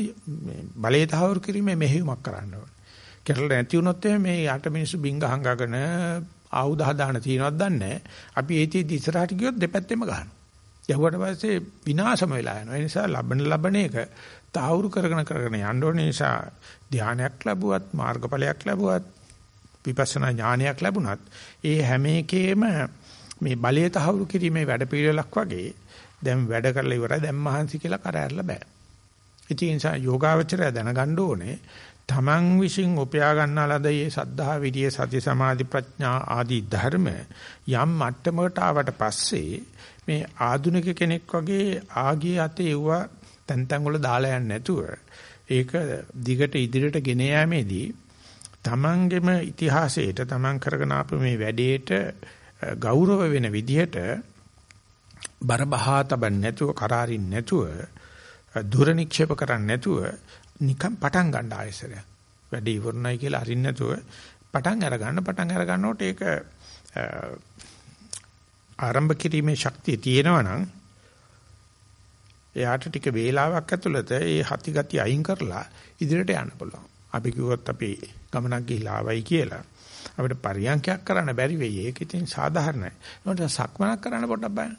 බලය තහවුරු කිරීමේ මෙහෙයුමක් කරන්න ඕනේ. කරලා නැති වුණොත් මේ යට මිනිස්සු බින්ග හංගගෙන ආයුධ හදාන තියනවත් දන්නේ අපි ඒතිෙදි ඉස්සරහට ගියොත් දෙපැත්තෙම ගහනවා. යහුවට පස්සේ විනාශම වෙලා යනවා. ඒ නිසා ලබන ලබන එක තාවුරු කරගෙන කරගෙන යන්න ඕනේ නිසා ධානයක් ලැබුවත් මාර්ගඵලයක් ලැබුවත් විපස්සනා ඥානයක් ලැබුණත් ඒ හැම එකේම මේ බලය තහවුරු කිරීමේ වැඩපිළිවෙලක් වගේ දැන් වැඩ කරලා ඉවරයි දැන් මහන්සි කියලා කර ඇරලා බෑ. ඉතින් ඒ නිසා යෝගාවචරය දැනගන්න ඕනේ තමන් විසින් උපයා ගන්නා ලද මේ සද්ධා විරිය සති සමාධි ප්‍රඥා ආදී ධර්ම යම් මට්ටමකට ආවට පස්සේ මේ ආධුනික කෙනෙක් වගේ ආගිය අතේ එවුව තැන් තැන් වල දාලා යන්නේ නැතුව ඒක දිගට ඉදිරියට ගෙන යාමේදී තමන්ගේම ඉතිහාසයට තමන් කරගෙන ආපු මේ වැඩේට ගෞරව වෙන විදිහට බරබහා තබන්න නැතුව කරාරින් නැතුව දුර නික්ෂේප කරන්නේ නැතුව නිකන් පටන් ගන්න ආයසරය. වැඩි ඉවරණයි කියලා අරින්න නැතුව පටන් අර ගන්න පටන් අර ගන්නකොට ඒක ආරම්භ කිරීමේ ශක්තිය තියෙනවා නම් එයාට ටික වේලාවක් ඇතුළත ඒ හති ගති අයින් කරලා ඉදිරියට යන්න පුළුවන්. අපි කිව්වොත් අපි ගමනක් ගිහිලා ආවයි කියලා. අපිට පරියන්කයක් කරන්න බැරි වෙයි. ඒක ඉතින් සාධාරණයි. ඒකට සක්මනක් කරන්න පොඩ්ඩක් බලන්න.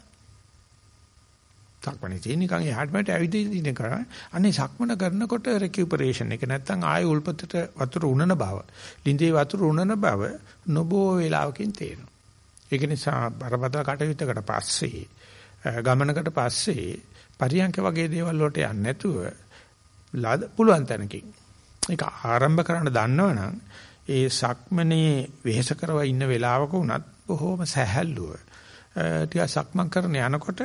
සක්මනේ තියෙන නිකන් එහාට මෙහාට ඇවිදින්න කරා. අනේ සක්මන කරනකොට රිකියුපරේෂන් එක නැත්තම් ආයෙ උල්පතට වතුර උනන බව. ලිඳේ වතුර උනන බව නොබෝ වේලාවකින් තේරෙනවා. ඒක නිසා බරපතල කටයුත්තකට පස්සේ ගමනකට පස්සේ පරියන්ක වගේ දේවල් වලට යන්නේ නැතුව ලද පුළුවන් තැනකින් ඒක ආරම්භ කරන්න දන්නවනම් ඒ සක්මනේ වෙහෙස කරව ඉන්න වෙලාවක උනත් බොහොම සැහැල්ලුව ටික සක්මන් කරන යනකොට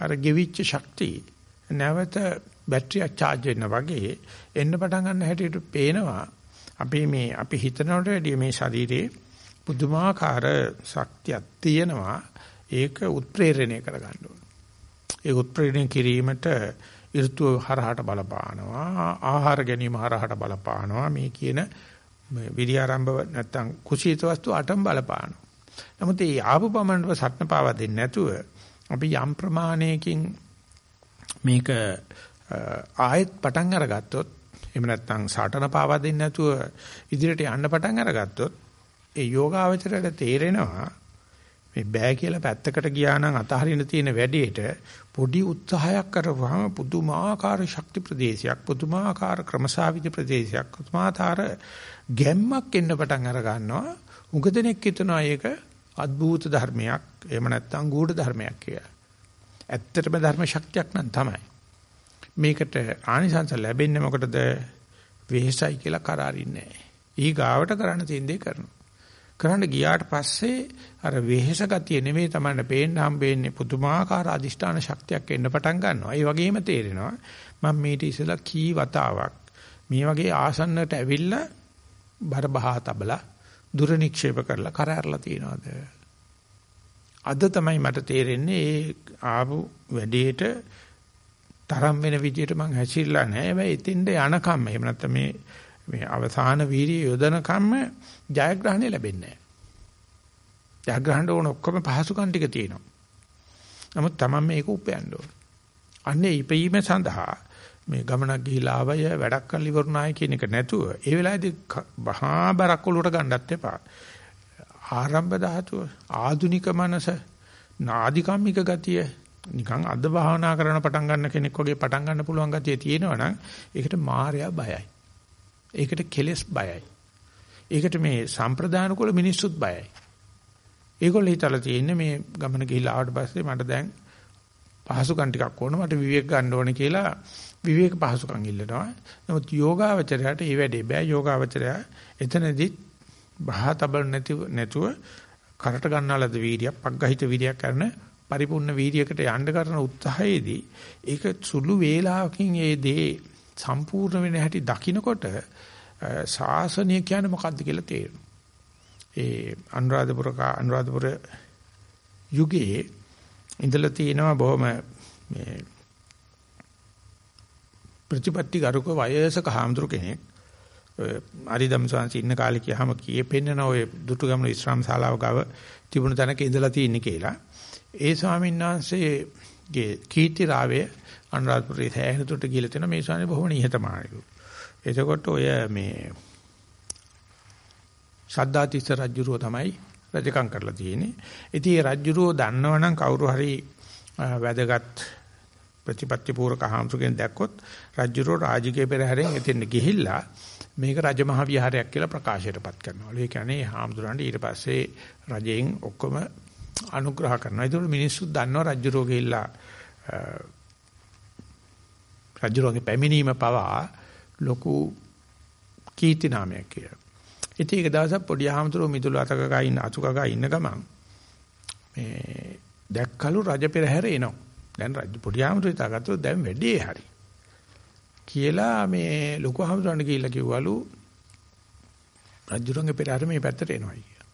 අර ගෙවිච්ච ශක්තිය. නැවත බැටරියක් charge වෙන වගේ එන්න පටන් ගන්න හැටියට පේනවා. අපි මේ අපි හිතනවට වැඩිය මේ ශරීරේ පුදුමාකාර ශක්තියක් තියෙනවා. ඒක උත්ප්‍රේරණය කරගන්න ඕනේ. ඒ උත්ප්‍රේරණය කිරීමට ඍතුව හරහට බලපානවා. ආහාර ගැනීම හරහට බලපානවා. මේ කියන විරියාරම්භ නැත්තම් කුසීත වස්තු අටම බලපානවා. නමුත් මේ ආපු පමණව සත්න පාවා දෙන්නේ නැතුව අපි යම් ප්‍රමාණයකින් මේක ආයෙත් පටන් අරගත්තොත් එහෙම නැත්නම් සාටන පාවා දෙන්නේ නැතුව ඉදිරියට යන්න පටන් අරගත්තොත් ඒ යෝගාවචරයට තේරෙනවා මේ බෑ කියලා පැත්තකට ගියා නම් අතහරින්න තියෙන වැඩේට පොඩි උත්සාහයක් කරපුවාම පුදුමාකාර ශක්ති ප්‍රදේශයක් පුදුමාකාර ක්‍රමසාවිදි ප්‍රදේශයක් පුදුමාකාර ගැම්මක් එන්න පටන් අර ගන්නවා. උගදෙනෙක් හිතනවා ඒක අద్භූත ධර්මයක් එහෙම නැත්නම් ගූඪ ධර්මයක් කියලා. ඇත්තටම ධර්ම ශක්තියක් නම් තමයි. මේකට ආනිසංස ලැබෙන්නේ මොකටද? වෙහසයි කියලා කරාරින්නේ නැහැ. ඊ ගාවට කරන්න තියෙන දේ කරනවා. කරන්න ගියාට පස්සේ අර වෙහස ගතිය නෙමෙයි තමයි පේන්න හම්බෙන්නේ පුදුමාකාර අදිෂ්ඨාන ශක්තියක් එන්න පටන් ගන්නවා. ඒ වගේම තේරෙනවා මම මේට ඉස්සලා කී වතාවක් මේ වගේ ආසන්නට ඇවිල්ලා බර බහා තබලා දුර නික්ෂේප කරලා කරහැරලා තියනවාද? අද තමයි මට තේරෙන්නේ ඒ ආපු වැඩේට තරම් වෙන විදියට මං හැසිරලා නැහැ. හැබැයි එතින්ද යනකම් එහෙම නැත්නම් මේ මේ අවසාන වීර්ය යොදනකම්ම ජයග්‍රහණය ලැබෙන්නේ නැහැ. ජයග්‍රහණයට ඕන ඔක්කොම පහසුකම් ටික තියෙනවා. නමුත් Taman මේක උපයන්න ඕන. අන්නේ ඉපීම සඳහා මේ ගමනක් ගිහිලා ආවය වැඩක් කරලා ඉවරුනායි කියන එක නැතුව ඒ වෙලාවේදී බහා බරක් ඔලුවට ගන්නත් එපා. ආරම්භ ධාතුව ආදුනික මනස නාදිකම්මික ගතිය නිකන් අද භාවනා කරන පටන් ගන්න කෙනෙක් වගේ පටන් ගන්න පුළුවන් ගතිය තියෙනවා නම් ඒකට මායя බයයි. ඒකට කෙලෙස් බයයි. ඒකට මේ සම්ප්‍රදාන කුල මිනිස්සුත් බයයි. ඒගොල්ලෝ හිතලා තියෙන්නේ මේ ගමන ගිහිල්ලා ආවට පස්සේ මට දැන් පහසුකම් ටිකක් ඕන මට විවේක ගන්න ඕනේ කියලා විවේක පහසුකම් ඉල්ලනවා. නමුත් යෝගාවචරයට ඒ වැඩේ බෑ. යෝගාවචරය එතනදිත් බහා තබල නැතිව නැතුව කරට ගන්නාලද වීර්යයක් පග්ගහිත වීර්යයක් කරන පරිපූර්ණ වීර්යයකට යන්න කරන උත්සාහයේදී ඒක සුළු වේලාවකින් ඒ දේ සම්පූර්ණ වෙන හැටි දකිනකොට ශාසනය කියන්නේ මොකක්ද කියලා තේරෙනවා. ඒ අනුරාධපුර අනුරාධපුර යුගයේ ඉඳලා තියෙනවා බොහොම මේ ප්‍රතිපත්ති ගරුක වයසක හාමුදුරු කෙනෙක් අරිදම් සංසි ඉන්න කාලේ කියහම කීපෙන්නන ඔය දුටුගැමුණු ඉස්ලාම් ශාලාව ගාව තිබුණු තැනක ඉඳලා තියෙන්නේ කියලා. ඒ ස්වාමීන් වහන්සේගේ කීර්ති රාවය අනුරාධපුරයේ සෑහෙනතොට කියලා තියෙන මේ ස්වාමීන් බොහොම නිහතමානීලු. එතකොට ඔය මේ ශද්ධාතිස්ස රජුරෝ තමයි රජකම් කරලා තියෙන්නේ. ඉතින් මේ රජුරෝ දන්නවනම් කවුරු හරි වැදගත් ප්‍රතිපත්ති පූර්වක හාමුදුරගෙන් දැක්කොත් රජුරෝ රාජකීය පෙරහැරෙන් එතෙන් ගිහිල්ලා මේක රජමහා විහාරයක් කියලා ප්‍රකාශයටපත් කරනවා. ඒ කියන්නේ හාමුදුරන්ට ඊට පස්සේ රජයෙන් ඔක්කොම අනුග්‍රහ කරනවා. ඒතකොට මිනිස්සු දන්නවා රජුරෝ ගිහිල්ලා රජුරෝගේ පැමිණීම පවා ලොකු කීර්ති නාමයක් කියලා. ඉතින් ඒක දවසක් පොඩි ආමතුරු මිදුළු අතකගා ඉන්න අතුකගා ඉන්න ගමන් මේ දැක්කලු රජ පෙරහැර එනවා. දැන් රජ පොඩි ආමතුරු හිතාගත්තොත් දැන් වැඩේ හරි. කියලා මේ ලොකු ආමතුරන්ට කියලා කිව්වලු රජුරංගේ පෙරහැර මේ පැත්තට එනවා කියලා.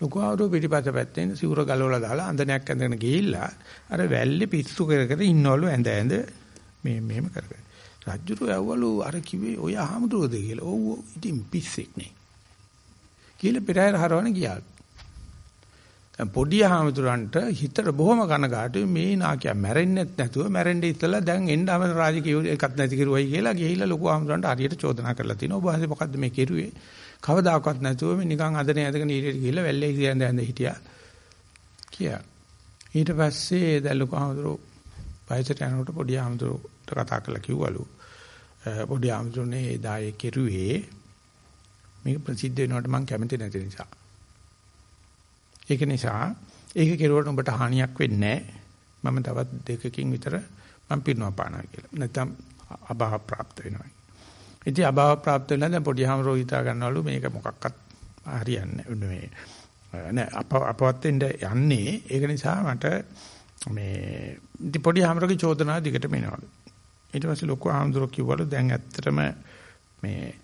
ලොකු ආමතුරු පිටිපස්ස පැත්තෙන් සිවුර ගලවලා දාලා අඳනයක් ඇඳගෙන ගිහිල්ලා අර වැල්ලේ පිස්සු කර කර ඉන්නවලු ඇඳ ඇඳ මේ මෙහෙම කරගෙන. රජුරු ඇව්වලු අර කිව්වේ ඔය ආමතුරුද කියලා. ඔව් ඉතින් පිස්සෙක් නේ. කියලා පෙරහැර හරවන ගියා. පොඩි ආමතුරන්ට හිතට බොහොම කනගාටුයි මේ නාකිය මැරෙන්නේ නැතුව මැරෙන්න ඉස්සලා දැන් එන්න අම රාජකීය එකක් නැති කිරුවයි කියලා ගිහිල්ලා ලොකු ආමතුරන්ට හරියට චෝදනා කරලා තිනවා. ඔබ වහන්සේ මොකද්ද මේ කෙරුවේ? කවදාකවත් නැතුව මේ නිකන් අදනේ ඇදගෙන ඊට ගිහිල්ලා වැල්ලේ ඉඳන් දැන් හිටියා. කියා. ඊට පස්සේ දැන් ලොකු ආමතුරු වයසට යනකොට පොඩි ආමතුරුට කතා කරලා කිව්වලු. පොඩි ආමතුරුනේ එදායේ කෙරුවේ මේක ප්‍රසිද්ධ වෙනවට මම කැමති නැති නිසා. ඒක නිසා ඒක කෙරුවට උඹට හානියක් වෙන්නේ මම තවත් දෙකකින් විතර මම පිරුණා පානවා කියලා. නැත්නම් අභාව પ્રાપ્ત වෙනවා. ඉතින් අභාව પ્રાપ્ત වෙලා දැන් පොඩි හාමුදුරුවෝ හිතා ගන්නවලු මේක මොකක්වත් හරියන්නේ මේ නෑ අපවත් වෙන්න යන්නේ ඒක නිසා මට මේ ඉතින් පොඩි හාමුදුරුවෝගේ චෝදනාව දිගටම එනවලු. ඊට පස්සේ ලොකු හාමුදුරුවෝ කිව්වලු දැන් ඇත්තටම මේ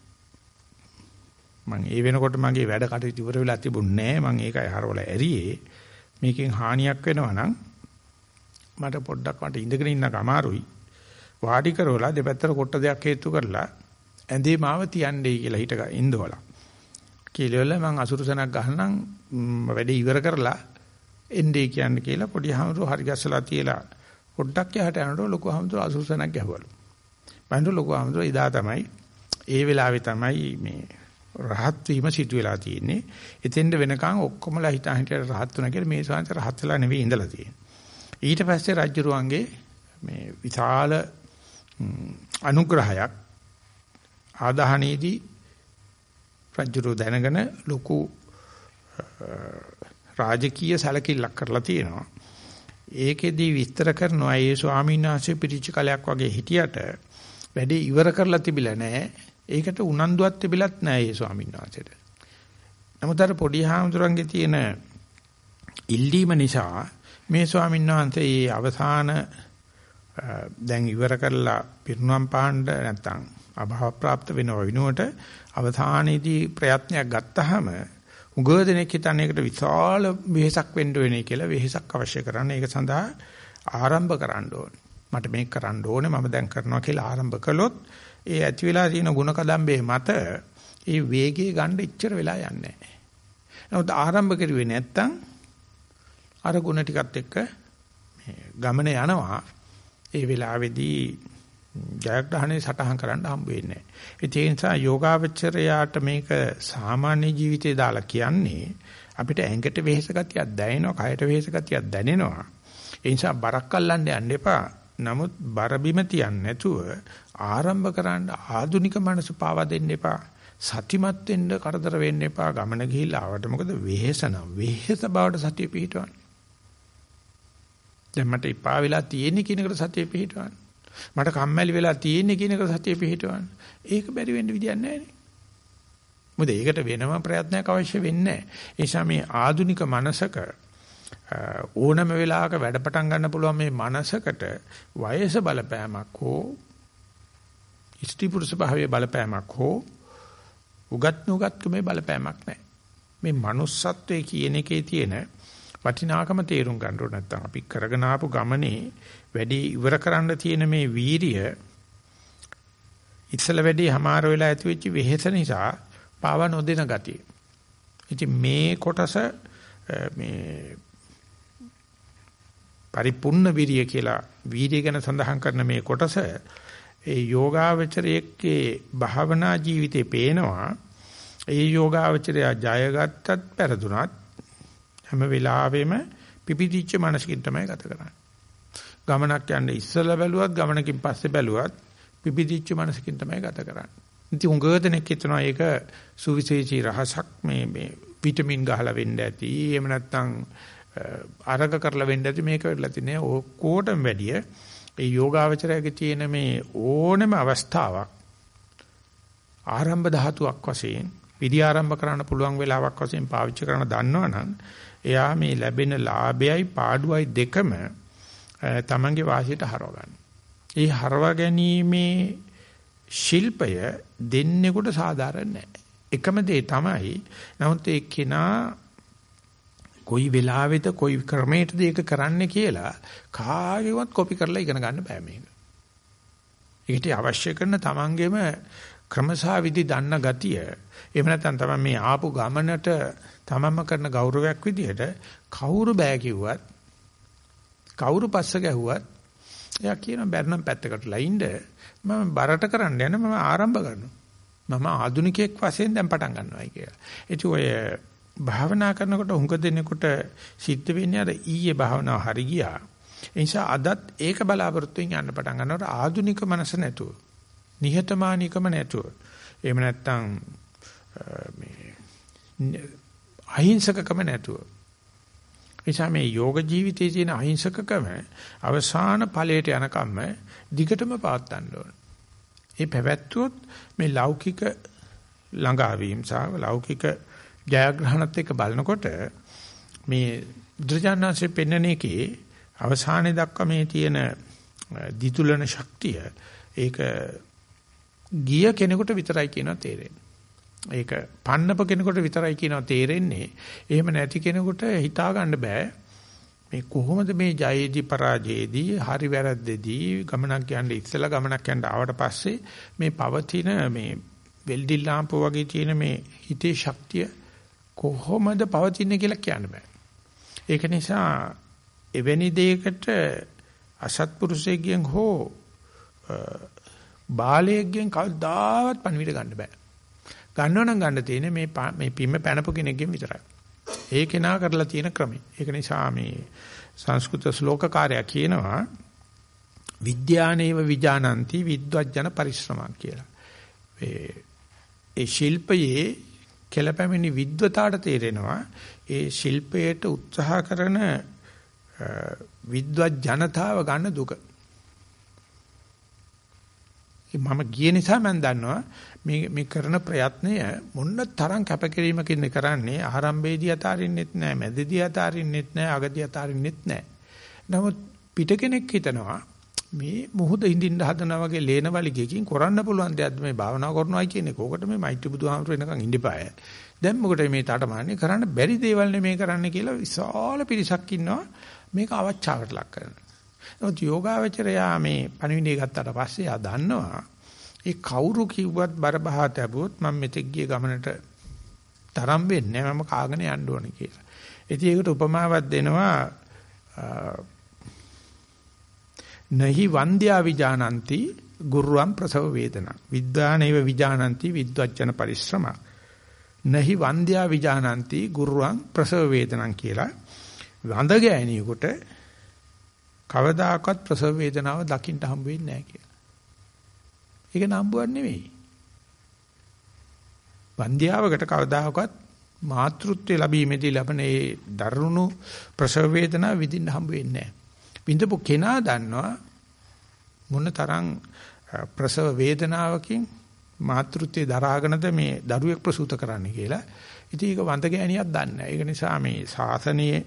මම ඒ වෙනකොට මගේ වැඩ කටයුතු ඉවර වෙලා තිබුණේ නැහැ. මම ඒකයි හරවල ඇරියේ. මේකෙන් හානියක් වෙනවා නම් මට පොඩ්ඩක් මට ඉඳගෙන ඉන්න අමාරුයි. වාඩි කරවලා දෙපැත්තට කොට දෙයක් හේතු කරලා ඇඳේ මාව තියන්නේ කියලා හිට ඉඳවලා. කීලවල මම අසුරුසනක් ගහනනම් වැඩේ ඉවර කරලා එන්නේ කියන්නේ කියලා පොඩි හමුරු හරි ගැස්සලා තියලා පොඩ්ඩක් යහට යනකොට ලොකු හමුරු අසුරුසනක් ගැහුවලු. බඳු ලොකු හමුරු ඉදා තමයි ඒ වෙලාවේ තමයි මේ රහත් වීම සිදු වෙලා තියෙන්නේ. එතෙන්ද වෙනකන් ඔක්කොමලා හිතා හිටියට රහත් වුණා කියලා මේ ශාන්ත රහත් වෙලා නෙවෙයි ඉඳලා තියෙන්නේ. ඊට පස්සේ රජුරුවන්ගේ මේ විශාල අනුග්‍රහයක් ආදාහනේදී රජුරු දැනගෙන ලොකු රාජකීය සැලකිල්ලක් කරලා තියෙනවා. ඒකෙදී විස්තර කරනවා ඒ ස්වාමීන් වහන්සේ පිරිච්ච කලයක් වගේ හිටියට වැඩේ ඉවර කරලා තිබිලා නැහැ. ඒකට උනන්දුවක් තිබිලත් නැහැ මේ ස්වාමීන් වහන්සේට. නමුත් අර පොඩි හාමුදුරන්ගේ තියෙන ඉල්ලීම නිසා මේ ස්වාමීන් වහන්සේ මේ අවසාන දැන් ඉවර කරලා පිරුණම් පාණ්ඩ නැත්තම් අභාව પ્રાપ્ત වෙනව විනුවට අවසානයේදී ප්‍රයත්නයක් ගත්තාම උගව දෙනෙක් හිතන්නේ ඒකට විශාල වෙහසක් වෙන්න වෙන්නේ කියලා වෙහසක් අවශ්‍ය කරන්නේ ඒක සඳහා ආරම්භ කරන්න ඕනේ. මට මේක කරන්න ඕනේ මම දැන් කරනවා කියලා ආරම්භ කළොත් ඒ ඇති වෙලා තියෙන ಗುಣ කදම්බේ මත ඒ වේගය ගන්න ඉච්චර වෙලා යන්නේ නැහැ. නමුත් ආරම්භ කරුවේ නැත්තම් අර ಗುಣ ටිකත් එක්ක ගමන යනවා. ඒ වෙලාවේදී ජයග්‍රහණය සටහන් කරන්න හම්බ වෙන්නේ නැහැ. ඒ නිසා යෝගාවචරයාට මේක සාමාන්‍ය ජීවිතේ දාලා කියන්නේ අපිට ඇඟට වෙහෙස ගතියක් දැනෙනවා, කයට වෙහෙස ගතියක් දැනෙනවා. ඒ නිසා බරක් අල්ලන්න යන්න එපා. නමුත් බර බිම තියන්නේ නැතුව ආරම්භ කරන්න ආදුනික මනස පාවා දෙන්න එපා. සතිමත් වෙන්න කරදර වෙන්න එපා. ගමන ගිහිල්ලා ආවට මොකද වෙහෙස නම් වෙහෙස බවට සතිය පිහිටවන්න. දැන් මට ඉපා වෙලා තියෙන කිනකට සතිය පිහිටවන්න. මට කම්මැලි වෙලා තියෙන කිනකට සතිය පිහිටවන්න. ඒක බැරි වෙන්න විදියක් නැහැ නේ. මොකද ඒකට වෙනම ප්‍රයත්නයක් අවශ්‍ය වෙන්නේ නැහැ. ඒ නිසා මේ ආදුනික මනසක ඕනම වෙලාවක වැඩ පටන් ගන්න පුළුවන් මේ මනසකට වයස බලපෑමක් හෝ ස්ත්‍රී පුරුෂ භාවයේ බලපෑමක් හෝ උගත් නුගත්කමේ බලපෑමක් නැහැ. මේ manussත්වයේ කියන එකේ තියෙන වටිනාකම තේරුම් ගන්න ඕන නැත්නම් අපි කරගෙන ආපු ගමනේ වැඩි ඉවර කරන්න තියෙන මේ වීරිය ඉස්සල වැඩි හමාර වෙලා ඇති වෙච්ච වෙහෙස නිසා පාව නොදෙන ගතිය. ඉතින් මේ කොටස මේ පරිපූර්ණ විරිය කියලා වීර්ය ගැන සඳහන් කරන මේ කොටස ඒ යෝගාවචරයේ භාවනා ජීවිතේ පේනවා ඒ යෝගාවචරය ජයගත්තත් පෙරදුනත් හැම වෙලාවෙම පිපිදිච්ච මනසකින් තමයි ගත කරන්නේ. ගමනක් යන්න ඉස්සලා බැලුවත් ගමනකින් පස්සේ බැලුවත් පිපිදිච්ච මනසකින් තමයි ගත කරන්නේ. ඉතින් උංගවදෙනෙක් හිතනවා ඒක සුවිශේෂී රහසක් මේ මේ විටමින් ගහලා වෙන්න ඇති. එහෙම නැත්නම් අරක කරලා වෙන්න ඇති මේක වෙලා තිනේ ඔක්කොටම වැඩිය ඒ යෝගාවචරයේ තියෙන මේ ඕනම අවස්ථාවක් ආරම්භ ධාතුවක් වශයෙන් විදි ආරම්භ කරන්න පුළුවන් වෙලාවක් වශයෙන් පාවිච්චි කරන දන්නවනම් එයා මේ ලැබෙන ලාභයයි පාඩුවයි දෙකම තමන්ගේ වාසියට හරව ගන්න. ඒ හරව ගැනීමේ ශිල්පය දෙන්නෙකුට සාධාරණ නැහැ. එකම දේ තමයි නමුත් ඒ කෙනා කොයි වෙලාවෙද කොයි ක්‍රමයකද ඒක කරන්නේ කියලා කාගේවත් කොපි කරලා ඉගෙන ගන්න බෑ මේක. ඒකට අවශ්‍ය කරන තමන්ගේම ක්‍රමසාවිදි දන්න ගතිය එහෙම නැත්නම් තමයි මේ ආපු ගමනට තමන්ම කරන ගෞරවයක් විදිහට කවුරු බෑ කිව්වත් කවුරු පස්ස ගැහුවත් එයා කියන බැරනම් පැත්තකටලා ඉන්න මම බරට කරන්න යන මම ආරම්භ කරනවා මම ආදුනිකයෙක් වශයෙන් දැන් පටන් ගන්නවායි කියලා. ඒක ඔය භාවනා කරනකොට හුඟ දෙනෙකුට සිද්ධ වෙන්නේ අර ඊයේ භාවනාව හරි ගියා. ඒ නිසා අදත් ඒක බලාපොරොත්තුෙන් යන්න පටන් ගන්නකොට ආධුනික මනස නැතුව, නිහතමානීකම නැතුව, එහෙම නැත්නම් මේ අහිංසකකම නැතුව. එනිසා මේ යෝග ජීවිතයේ තියෙන අහිංසකකම අවසාන ඵලයට යනකම්ම දිගටම පවත් ගන්න ඕන. ඒ පැවැත්වුවොත් මේ ලෞකික ළඟාවීම සහ ලෞකික ජයග්‍රහණත් එක්ක බලනකොට මේ බුද්ධජානනාංශයේ පෙන්වන එකේ අවසානයේ දක්වා මේ තියෙන දිතුලන ශක්තිය ඒක ගිය කෙනෙකුට විතරයි කියනවා තේරෙන්නේ. ඒක පන්නප කෙනෙකුට විතරයි කියනවා තේරෙන්නේ. එහෙම නැති කෙනෙකුට හිතා ගන්න බෑ. මේ කොහොමද මේ ජයේදී පරාජයේදී හරි වැරද්දේදී ගමනක් යන්න ඉස්සලා ගමනක් යන්න ආවට පස්සේ මේ පවතින මේ වෙල්ඩි ලාම්පුව වගේ තියෙන මේ හිතේ ශක්තිය කොහොමද පවතින්නේ කියලා කියන්න බෑ. ඒක නිසා එවැනි දෙයකට අසත්පුරුෂයෙක්ගෙන් හෝ බාලයෙක්ගෙන් කවදාවත් පණිවිඩ ගන්න බෑ. ගන්නව නම් ගන්න තියෙන්නේ මේ මේ පිම්ම පැනපු කෙනෙක්ගෙන් විතරයි. ඒ කෙනා කරලා තියෙන ක්‍රමය. ඒක නිසා මේ සංස්කෘත ශ්ලෝකකාරයා කියනවා විද්‍යානේව විජානಂತಿ විද්වජ්ජන පරිශ්‍රමක් කියලා. ඒ ඒ ශිල්පයේ කෙලපැමිණි විද්වතාට තේරෙනවා ඒ ශිල්පයට උත්සාහ කරන විද්වත් ජනතාව ගන්න දුක. මම ගිය නිසා මම දන්නවා මේ මේ කරන ප්‍රයත්නය මොන්න තරම් කැපකිරීමකින්ද කරන්නේ ආරම්භයේදී අතාරින්නෙත් නැහැ මැදදී අතාරින්නෙත් නැහැ අගදී අතාරින්නෙත් නැහැ. නමුත් පිට කෙනෙක් හිතනවා මේ මුහුද ඉඳින්න හදනා වගේ ලේන වලිගයකින් කරන්න පුළුවන් දෙයක්ද මේ භාවනා කරනවායි කියන්නේ කෝකට මේ මෛත්‍රී බුදුහාමර වෙනකන් ඉඳපාය. දැන් මොකට මේ තාටමාන්නේ කරන්න බැරි දේවල් නෙමේ කරන්න කියලා විශාල පිරිසක් ඉන්නවා මේක අවචාවට ලක් කරන. නමුත් යෝගාවචරයා මේ පණිවිඩය ගත්තට පස්සේ ආ දන්නවා ඒ කවුරු කිව්වත් බරබහා තැබුවොත් මම මෙතෙක් ගිය ගමනට තරම් වෙන්නේ මම කාගෙන යන්න ඕනේ කියලා. ඉතින් ඒකට උපමාවක් දෙනවා නහි වන්ද්‍යා විජානಂತಿ ගුරුවම් ප්‍රසව වේදනා විද්වානේව විජානಂತಿ විද්වච්චන පරිශ්‍රම නහි වන්ද්‍යා විජානಂತಿ ගුරුවම් ප්‍රසව වේදනං කියලා වඳ ගෑණියෙකුට කවදාකවත් ප්‍රසව වේදනාව දකින්න හම්බ වෙන්නේ නැහැ කියලා. ඒක නම්බුවක් නෙවෙයි. වන්ද්‍යාවකට කවදාකවත් මාතෘත්වය ලැබීමේදී ලබන ඒ දරුණු ප්‍රසව වේදනාව විඳින්න හම්බ වෙන්නේ නැහැ. විඳපු කෙනා දන්නවා මොන තරම් ප්‍රසව වේදනාවකින් මාතෘත්වයේ දරාගෙනද මේ දරුවෙක් ප්‍රසූත කරන්න කියලා. ඉතින් ඒක වන්ද ගෑණියක් දන්නේ ඒක නිසා මේ ශාසනයේ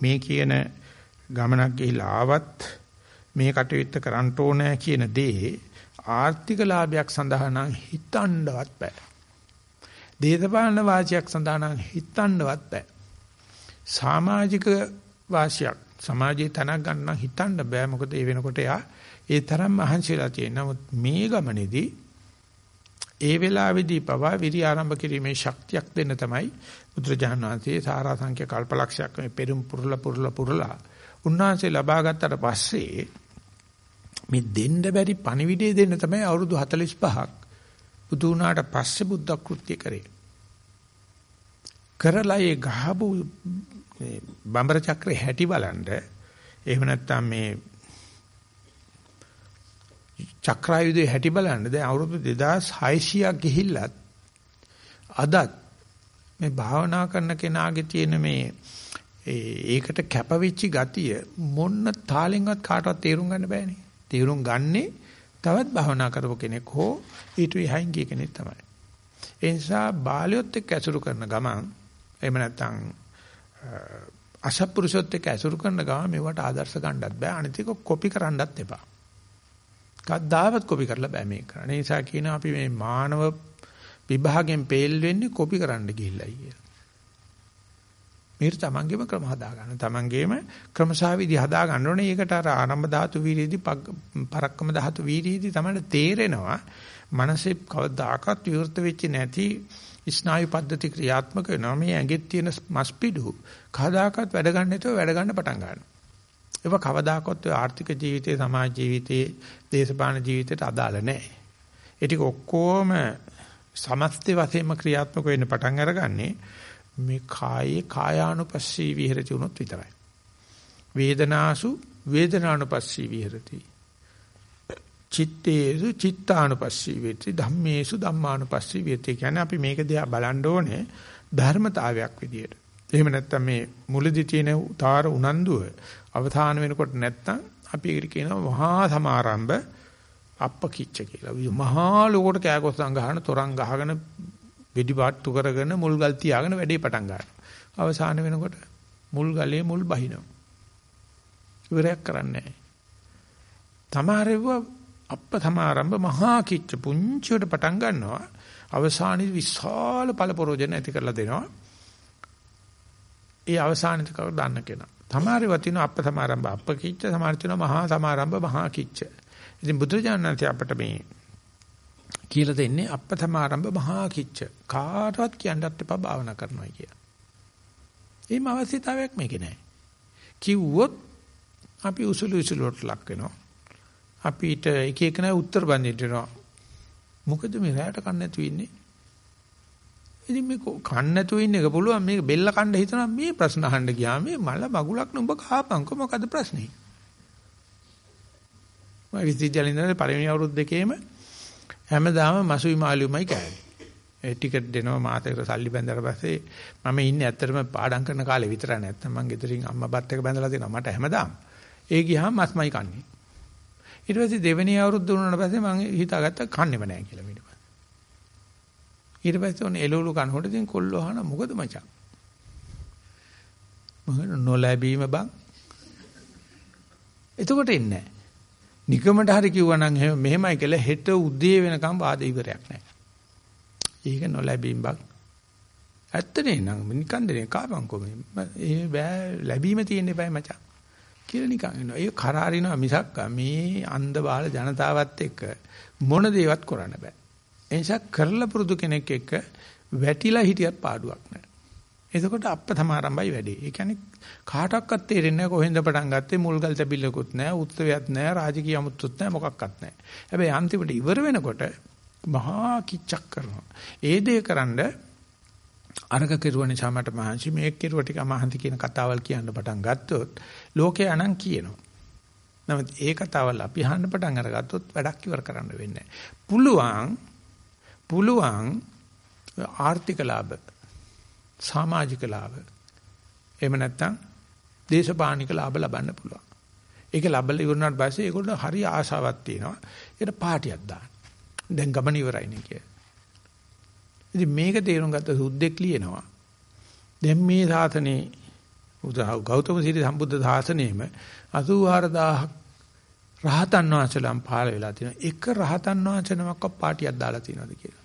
මේ කියන ගමනක් ගිහිලා ආවත් මේ කටයුත්ත කරන්න ඕනේ කියන දේ ආර්ථික ලාභයක් සඳහා නම් හිතන්නවත් බෑ. දේශපාලන වාසියක් සඳහා නම් හිතන්නවත් බෑ. සමාජික වාසියක් සමාජයේ තනක් ගන්න හිතන්න බෑ මොකද ඒ වෙනකොට යා ඒ තරම් මහන්සිලා තියෙන. නමුත් මේ ගමනේදී ඒ වෙලාවේදී පවා විරි ආරම්භ කිරීමේ ශක්තියක් දෙන්න තමයි බුදුරජාණන් වහන්සේ සාරා සංඛ්‍ය කල්පලක්ෂයක් මේ පෙරම් පුරලා පුරලා පුරලා උන්වහන්සේ ලබා ගත්තට පස්සේ මේ දෙන්න බැරි පණිවිඩය දෙන්න තමයි අවුරුදු 45ක් බුදු වුණාට පස්සේ බුද්ධ කෘත්‍ය කරේ. කරලා ඒ ගහපු බඹර චක්‍රේ හැටි බලන්න එහෙම නැත්නම් මේ චක්‍රායුධයේ හැටි බලන්න දැන් අවුරුදු 2600ක් ගිහිල්ලත් අදත් මේ භාවනා කරන කෙනාගේ තියෙන මේ ඒකට කැපවිච්ච ගතිය මොන්න තාලෙන්වත් කාටවත් තේරුම් ගන්න බෑනේ. තේරුම් ගන්නේ තවත් භාවනා කරපු කෙනෙක් හෝ ඊට එහායින් ගිය කෙනෙක් තමයි. ඒ නිසා බාලයොත් එක්ක ඇසුරු කරන ගමන් එහෙම නැත්නම් අසත්පුරුෂොත් එක්ක ඇසුරු කරන ගමන් මේවට ආදර්ශ ගන්නත් බෑ. අනිත් එක කොපි කරන්නත් එපා. කද්දාවත් කොපි කරලා බෑ මේක කරන්න. ඒ නිසා කියනවා අපි මේ මානව විභාගයෙන් පේල් වෙන්නේ කොපි කරන්න ගිහිල්ලා කියලා. මේක තමන්ගේම ක්‍රම හදා ගන්න. තමන්ගේම ක්‍රමසාවිදි හදා ගන්න ඕනේ. ඒකට අර ආරම්භ ධාතු වීර්යදී පරක්කම ධාතු වීර්යදී තමයි තේරෙනවා. මනසේ කවදාකවත් විවෘත වෙච්ච නැති ස්නායු පද්ධති ක්‍රියාත්මක වෙනවා. මේ ඇඟෙත් තියෙන මස්පිඩු කවදාකවත් වැඩ ගන්න නැතුව වැඩ ගන්න පටන් ගන්නවා. ඒක කවදාකවත් ආර්ථික ජීවිතේ, සමාජ ජීවිතේ, දේශපාලන ජීවිතේට අදාළ නැහැ. ඒ ටික ඔක්කොම සමස්ත වශයෙන්ම ක්‍රියාත්මක වෙන්න පටන් අරගන්නේ මේ කායේ කායානුපස්සී විහෙරති උනොත් විතරයි. වේදනාසු වේදනානුපස්සී විහෙරති. චිත්තේසු චිත්තානුපස්සී වේති ධම්මේසු ධම්මානුපස්සී වේති කියන්නේ අපි මේක දිහා බලන්න ඕනේ ධර්මතාවයක් විදියට. එහෙම නැත්නම් මේ මුලදී තියෙන උතාර උනන්දුව අවධාන වෙනකොට නැත්තම් අපි ඒකට කියනවා මහා සමාරම්භ අප්පකිච්ච කියලා. මහා ලෝකට කෑකොස්සන් ගහන තොරන් ගහගෙන වෙඩි පාට්ටු කරගෙන මුල් ගල් තියාගෙන වැඩේ පටන් ගන්නවා. අවසාන වෙනකොට මුල් ගලේ මුල් බහිනවා. ඉවරයක් කරන්නේ නැහැ. තමාරෙව අප්ප සමාරම්භ මහා කිච්ච පුංචිවට පටන් ගන්නවා. අවසානයේ විශාල පළපරෝජන ඇති කරලා දෙනවා. ඒ අවසානෙට කවුද දන්න කෙනා. තමාරි වතින අප සමාරම්භ අප කිච්ච සමාරි තින මහා සමාරම්භ මහා කිච්ච. ඉතින් බුදුරජාණන්සේ අපට මේ කියලා දෙන්නේ අප සමාරම්භ මහා කිච්ච. කාටවත් කියන්නත් එපා භාවනා කරනවා කියලා. ඒම අවශ්‍යතාවයක් මේකේ නැහැ. කිව්වොත් අපි උසුළු උසුළුට ලක් වෙනවා. අපිට එක එක නෑ උත්තර බඳින්න වෙනවා. මොකද මේ රැයට කන්න නැතු ඉන්නේ? ඉතින් මේ කන්න නැතුව ඉන්න එක පුළුවන්. මේක බෙල්ල කන්න හිතනවා මේ ප්‍රශ්න අහන්න ගියාම මේ මල මගුලක් නුඹ කහපන්කො මොකද ප්‍රශ්නේ? මම විශ්වවිද්‍යාලේ ඉඳලා පළවෙනි අවුරුදු දෙකේම හැමදාම මසුයි මාළුමයි කෑවේ. ඒ ටිකට් දෙනවා මාතේකට සල්ලි බැඳලා පස්සේ මම ඉන්නේ ඇත්තටම පාඩම් කරන කාලේ විතරයි නැත්තම් මං ගෙදරින් අම්මා බත් එක බැඳලා දෙනවා. මට හැමදාම. ඒ ගියාම මස්මයි කන්නේ. ඊට පස්සේ දෙවෙනි අවුරුද්ද වුණාට පස්සේ මං හිතාගත්තා කන්නේම නැහැ කියලා ඊට ඊට පස්සේ ඔන්න එළවලු කනකොට ඉතින් කොල්ලෝ අහන මොකද මචං මම නොලැබීම බං එතකොට එන්නේ නිකමට හරි කිව්වනම් මෙහෙමයි කියලා හෙට උදේ වෙනකම් වාද ඉවරයක් නැහැ. ඒක නොලැබීම බං. ඇත්තනේ නං නිකන් දෙන්නේ කාපන්කෝ මේ. ඒ බෑ ලැබීම තියෙන්න eBay මචං. කියලා නිකන් එනවා. ඒක කරාරිනවා මිසක් මේ අන්ධ බාල ජනතාවත් එක්ක මොන දේවත් කරන්න බෑ. ඒ නිසා කරලා පුරුදු කෙනෙක් එක්ක වැටිලා හිටියත් පාඩුවක් නැහැ. එතකොට අප්ප සමාරම්භයි වැඩේ. ඒ කියන්නේ කාටවත් තේරෙන්නේ නැහැ කොහෙන්ද පටන් ගත්තේ මුල්ගල් තැබිල්ලකුත් නැහැ, උත්සවයක් නැහැ, රාජකීය අමුත්තුත් නැහැ, මොකක්වත් නැහැ. හැබැයි අන්තිමට ඉවර වෙනකොට මහා කිච්චක් කරනවා. ඒ දේ කරන්ඩ අරක කෙරුව නිසා මට මහන්සි මේක කෙරුව ටික මහන්සි කියන කතාවල් කියන්න පටන් ගත්තොත් ලෝකේ අනන් කියනවා. නමුත් ඒ කතාවල් අපි අහන්න පටන් අරගත්තොත් වැඩක් ඉවර කරන්න වෙන්නේ පුළුවන් පුළුවන් ආර්ථික ලාභ සමාජික ලාභ එහෙම නැත්නම් දේශපාලනික ලාභ ලබන්න පුළුවන්. ඒක ලැබලා ඉවරනාට පස්සේ ඒගොල්ලෝ හරි ආශාවක් තියෙනවා. ඒකට පාටියක් දාන්න. දැන් ගමන ඉවරයිනේ කියලා. ඉතින් මේක තේරුම් ගත්ත සුද්දෙක් ලියනවා. දැන් මේ සාසනේ ගෞතම සීරි සම්බුද්ධ සාසනයේම 84000ක් රහතන් වහන්සේලාම් පහළ වෙලා තියෙනවා. එක රහතන් වහන්සේ නමක් පාටියක් දාලා තියෙනවද කියලා.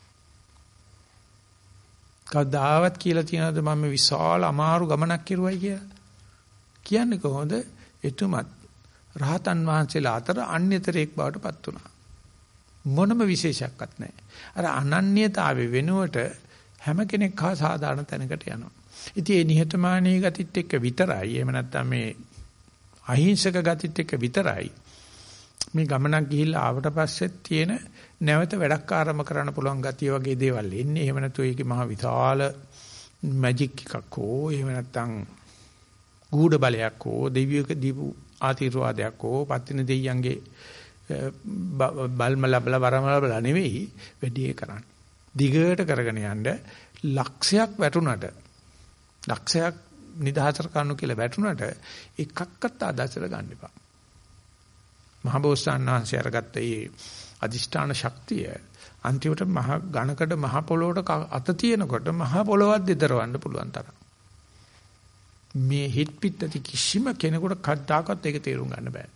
කවදාවත් කියලා තියෙනවද මම විශාල අමාරු ගමනක් කෙරුවයි කියලා? කියන්නේ කොහොමද? එතුමත් රහතන් වහන්සේලා අතර අන්‍යතරෙක් බවට පත් වුණා. මොනම විශේෂයක්වත් නැහැ. අර අනන්‍යතාවය වෙනුවට හැම කෙනෙක් හා සාධාරණ තැනකට යනවා. ඉතින් මේ නිහතමානී ගතිත් එක්ක විතරයි එහෙම නැත්නම් මේ අහිංසක ගතිත් එක්ක විතරයි මේ ගමනක් ගිහිල්ලා ආවට පස්සෙත් තියෙන නැවත වැඩක් ආරම්භ කරන්න පුළුවන් ගතිය වගේ දේවල් එන්නේ. එහෙම නැතු ඒකේ මහ විශාල මැජික් එකක් හෝ එහෙම නැත්නම් ගූඪ බලයක් හෝ දෙවියක දීපු ආශිර්වාදයක් හෝ පත්තින දෙයියන්ගේ බල්ම ලබලා වරම ලබලා නෙවෙයි වැඩි කරන්නේ. දිගට කරගෙන යන්න ලක්ෂයක් වැටුණට ලක්ෂයක් නිදහසට කරනු කියලා වැටුණට එකක්වත් ආදර්ශයට ගන්න එපා. මහබෝසත්ණන් වහන්සේ අරගත්ත මේ අදිෂ්ඨාන ශක්තිය අන්තිමට මහ ඝනකඩ මහ පොළොවට අත තියෙනකොට මහ පොළොවත් දෙදරවන්න පුළුවන් තරම්. මේ හිට පිටති කිසිම කෙනෙකුට කද්දාකත් ඒක තේරුම් ගන්න බෑ.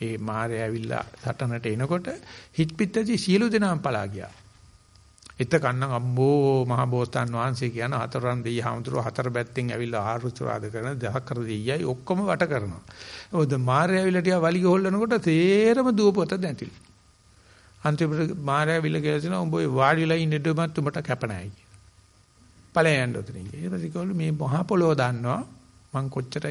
ඒ මාරය ඇවිල්ලා සටනට එනකොට හිට පිටති සියලු දෙනාම පලා ගියා. එතකන්නම් අම්බෝ මහ බෝසතාන් වහන්සේ කියන හතරන් දෙයි හාමුදුරුවෝ හතර පැත්තෙන් ඇවිල්ලා ආරුචවාද කරන දහක් කර දෙයියයි ඔක්කොම වට කරනවා. මොකද මාර්ය ඇවිල්ලා ටික වලිග හොල්ලනකොට තේරම දුවපොත දැතිලි. අන්තිමට මාර්ය ඇවිල්ලා කියලා තියෙනවා උඹ වාඩිලා ඉන්න ඉඩමත් උඹට කැප නැහැ කියලා. ඵලයන් උතරින්. ඊට පස්සේ කිව්වලු මේ මහා පොළොව දන්නවා මං කොච්චර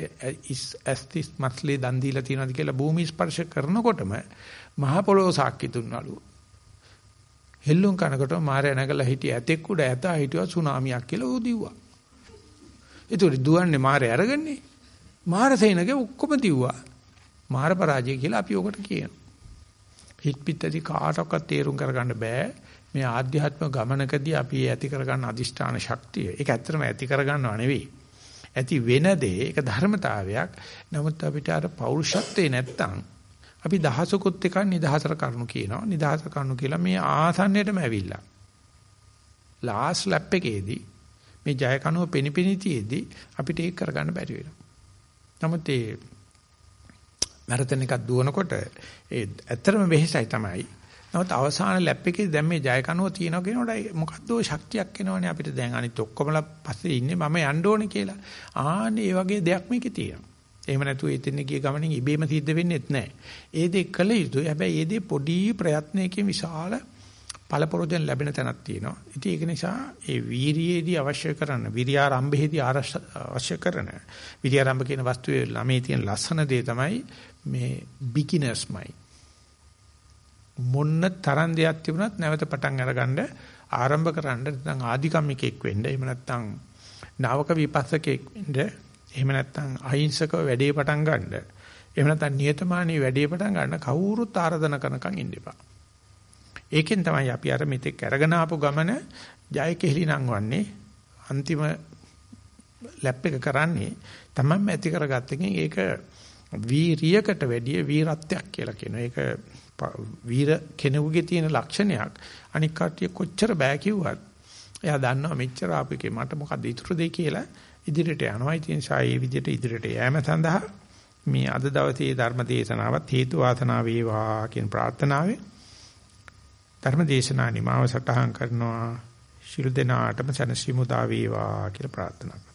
ඇස්තිස් මස්ලේ දන් දීලා තියෙනවද කියලා භූමි ස්පර්ශ කරනකොටම මහා පොළොව සාක්ෂි දුන්නලු. හෙල්ලුම් කනකොට මාරය නැගලා හිටිය ඇතෙක් උඩ ඇතා හිටියා සුනාමියක් කියලා ඌ දිව්වා. ඒතකොට දුවන්නේ මාරය අරගන්නේ. මාර සේනගේ ඔක්කොම දිව්වා. මාර පරාජය කියලා අපි ඔකට කියනවා. හිට පිටදී කාටවත් තේරුම් කරගන්න බෑ. මේ ආධ්‍යාත්ම ගමනකදී අපි ඇති කරගන්න අදිෂ්ඨාන ශක්තිය. ඒක ඇත්තටම ඇති කරගන්නව නෙවෙයි. ඇති වෙන දේ ඒක ධර්මතාවයක්. නමුත් අපිට අර පෞරුෂත්වේ නැත්තම් අපි දහසකුත් එකක් නිදහතර කරුණු කියනවා. නිදහතර කරුණු කියලා මේ ආසන්නයටම ඇවිල්ලා. ලාස්ට් ලැප් එකේදී මේ ජය කනුව පෙනිපෙනිතියේදී අපිට ඒක කරගන්න බැරි වෙනවා. නමුත් ඒ මැරතන් එකක් දුවනකොට ඒ ඇත්තටම වෙහෙසයි තමයි. නමුත් අවසාන ලැප් එකේ දැන් මේ ජය කනුව තියෙනවා කියනකොට මොකද්ද ශක්තියක් එනවනේ අපිට දැන් අනිත් ඔක්කොමලා පස්සේ ඉන්නේ මම යන්න ඕනේ කියලා. ආන්නේ මේ වගේ දෙයක් මේකේ තියෙනවා. එහෙම නැතුව එතන ගිය ගමනින් ඉබේම සිද්ධ වෙන්නේත් නැහැ. ඒ දේ කළ යුතුයි. හැබැයි ඒ දේ පොඩි ප්‍රයත්නයකින් විශාල පළපොරොදෙන් ලැබෙන තැනක් තියෙනවා. ඉතින් ඒක නිසා ඒ වීරියේදී අවශ්‍ය කරන විරියාරම්භයේදී අවශ්‍ය කරන විරියාරම්භ කියන වස්තුවේ ළමේ තියෙන ලස්සන දේ තමයි මේ බිග්ිනර්ස් මයි. මොන්න තරම් දෙයක් තිබුණත් නැවත පටන් අරගන්න ආරම්භ කරන්න නැත්නම් ආධිකම්මිකෙක් වෙන්න එහෙම නැත්නම් නාවක විපස්සකෙක් වෙන්න එහෙම නැත්නම් අහිංසකව වැඩේ පටන් ගන්න. එහෙම නැත්නම් නියතමානී වැඩේ පටන් ගන්න කවුරුත් ආරාධනා කරනකම් ඉන්න එපා. ඒකෙන් තමයි අපි අර මෙතෙක් අරගෙන ආපු ගමන ජය කෙහෙලි නංවන්නේ අන්තිම ලැප් එක කරන්නේ තමන්ම ඇති කරගත්ත එකෙන් ඒක වීරියකට වැඩිය වීරත්වයක් කියලා කියනවා. ඒක වීර කෙනෙකුගේ තියෙන ලක්ෂණයක්. අනික් කට්ටිය කොච්චර බෑ කිව්වත් එයා දන්නවා මෙච්චර ආපෙකේ මට මොකද ඉතුරු දෙයි කියලා ඉදිරියට යනවා. ඉතින් සායේ විදිහට ඉදිරියට යෑම සඳහා මේ අද දවසේ ධර්ම දේශනාවත් හේතු වාසනා වේවා කියන ප්‍රාර්ථනාවෙන් ධර්ම දේශනා නිමාව සටහන් කරනවා. ශිරු දෙනාටම සනසිමුදා වේවා කියලා ප්‍රාර්ථනා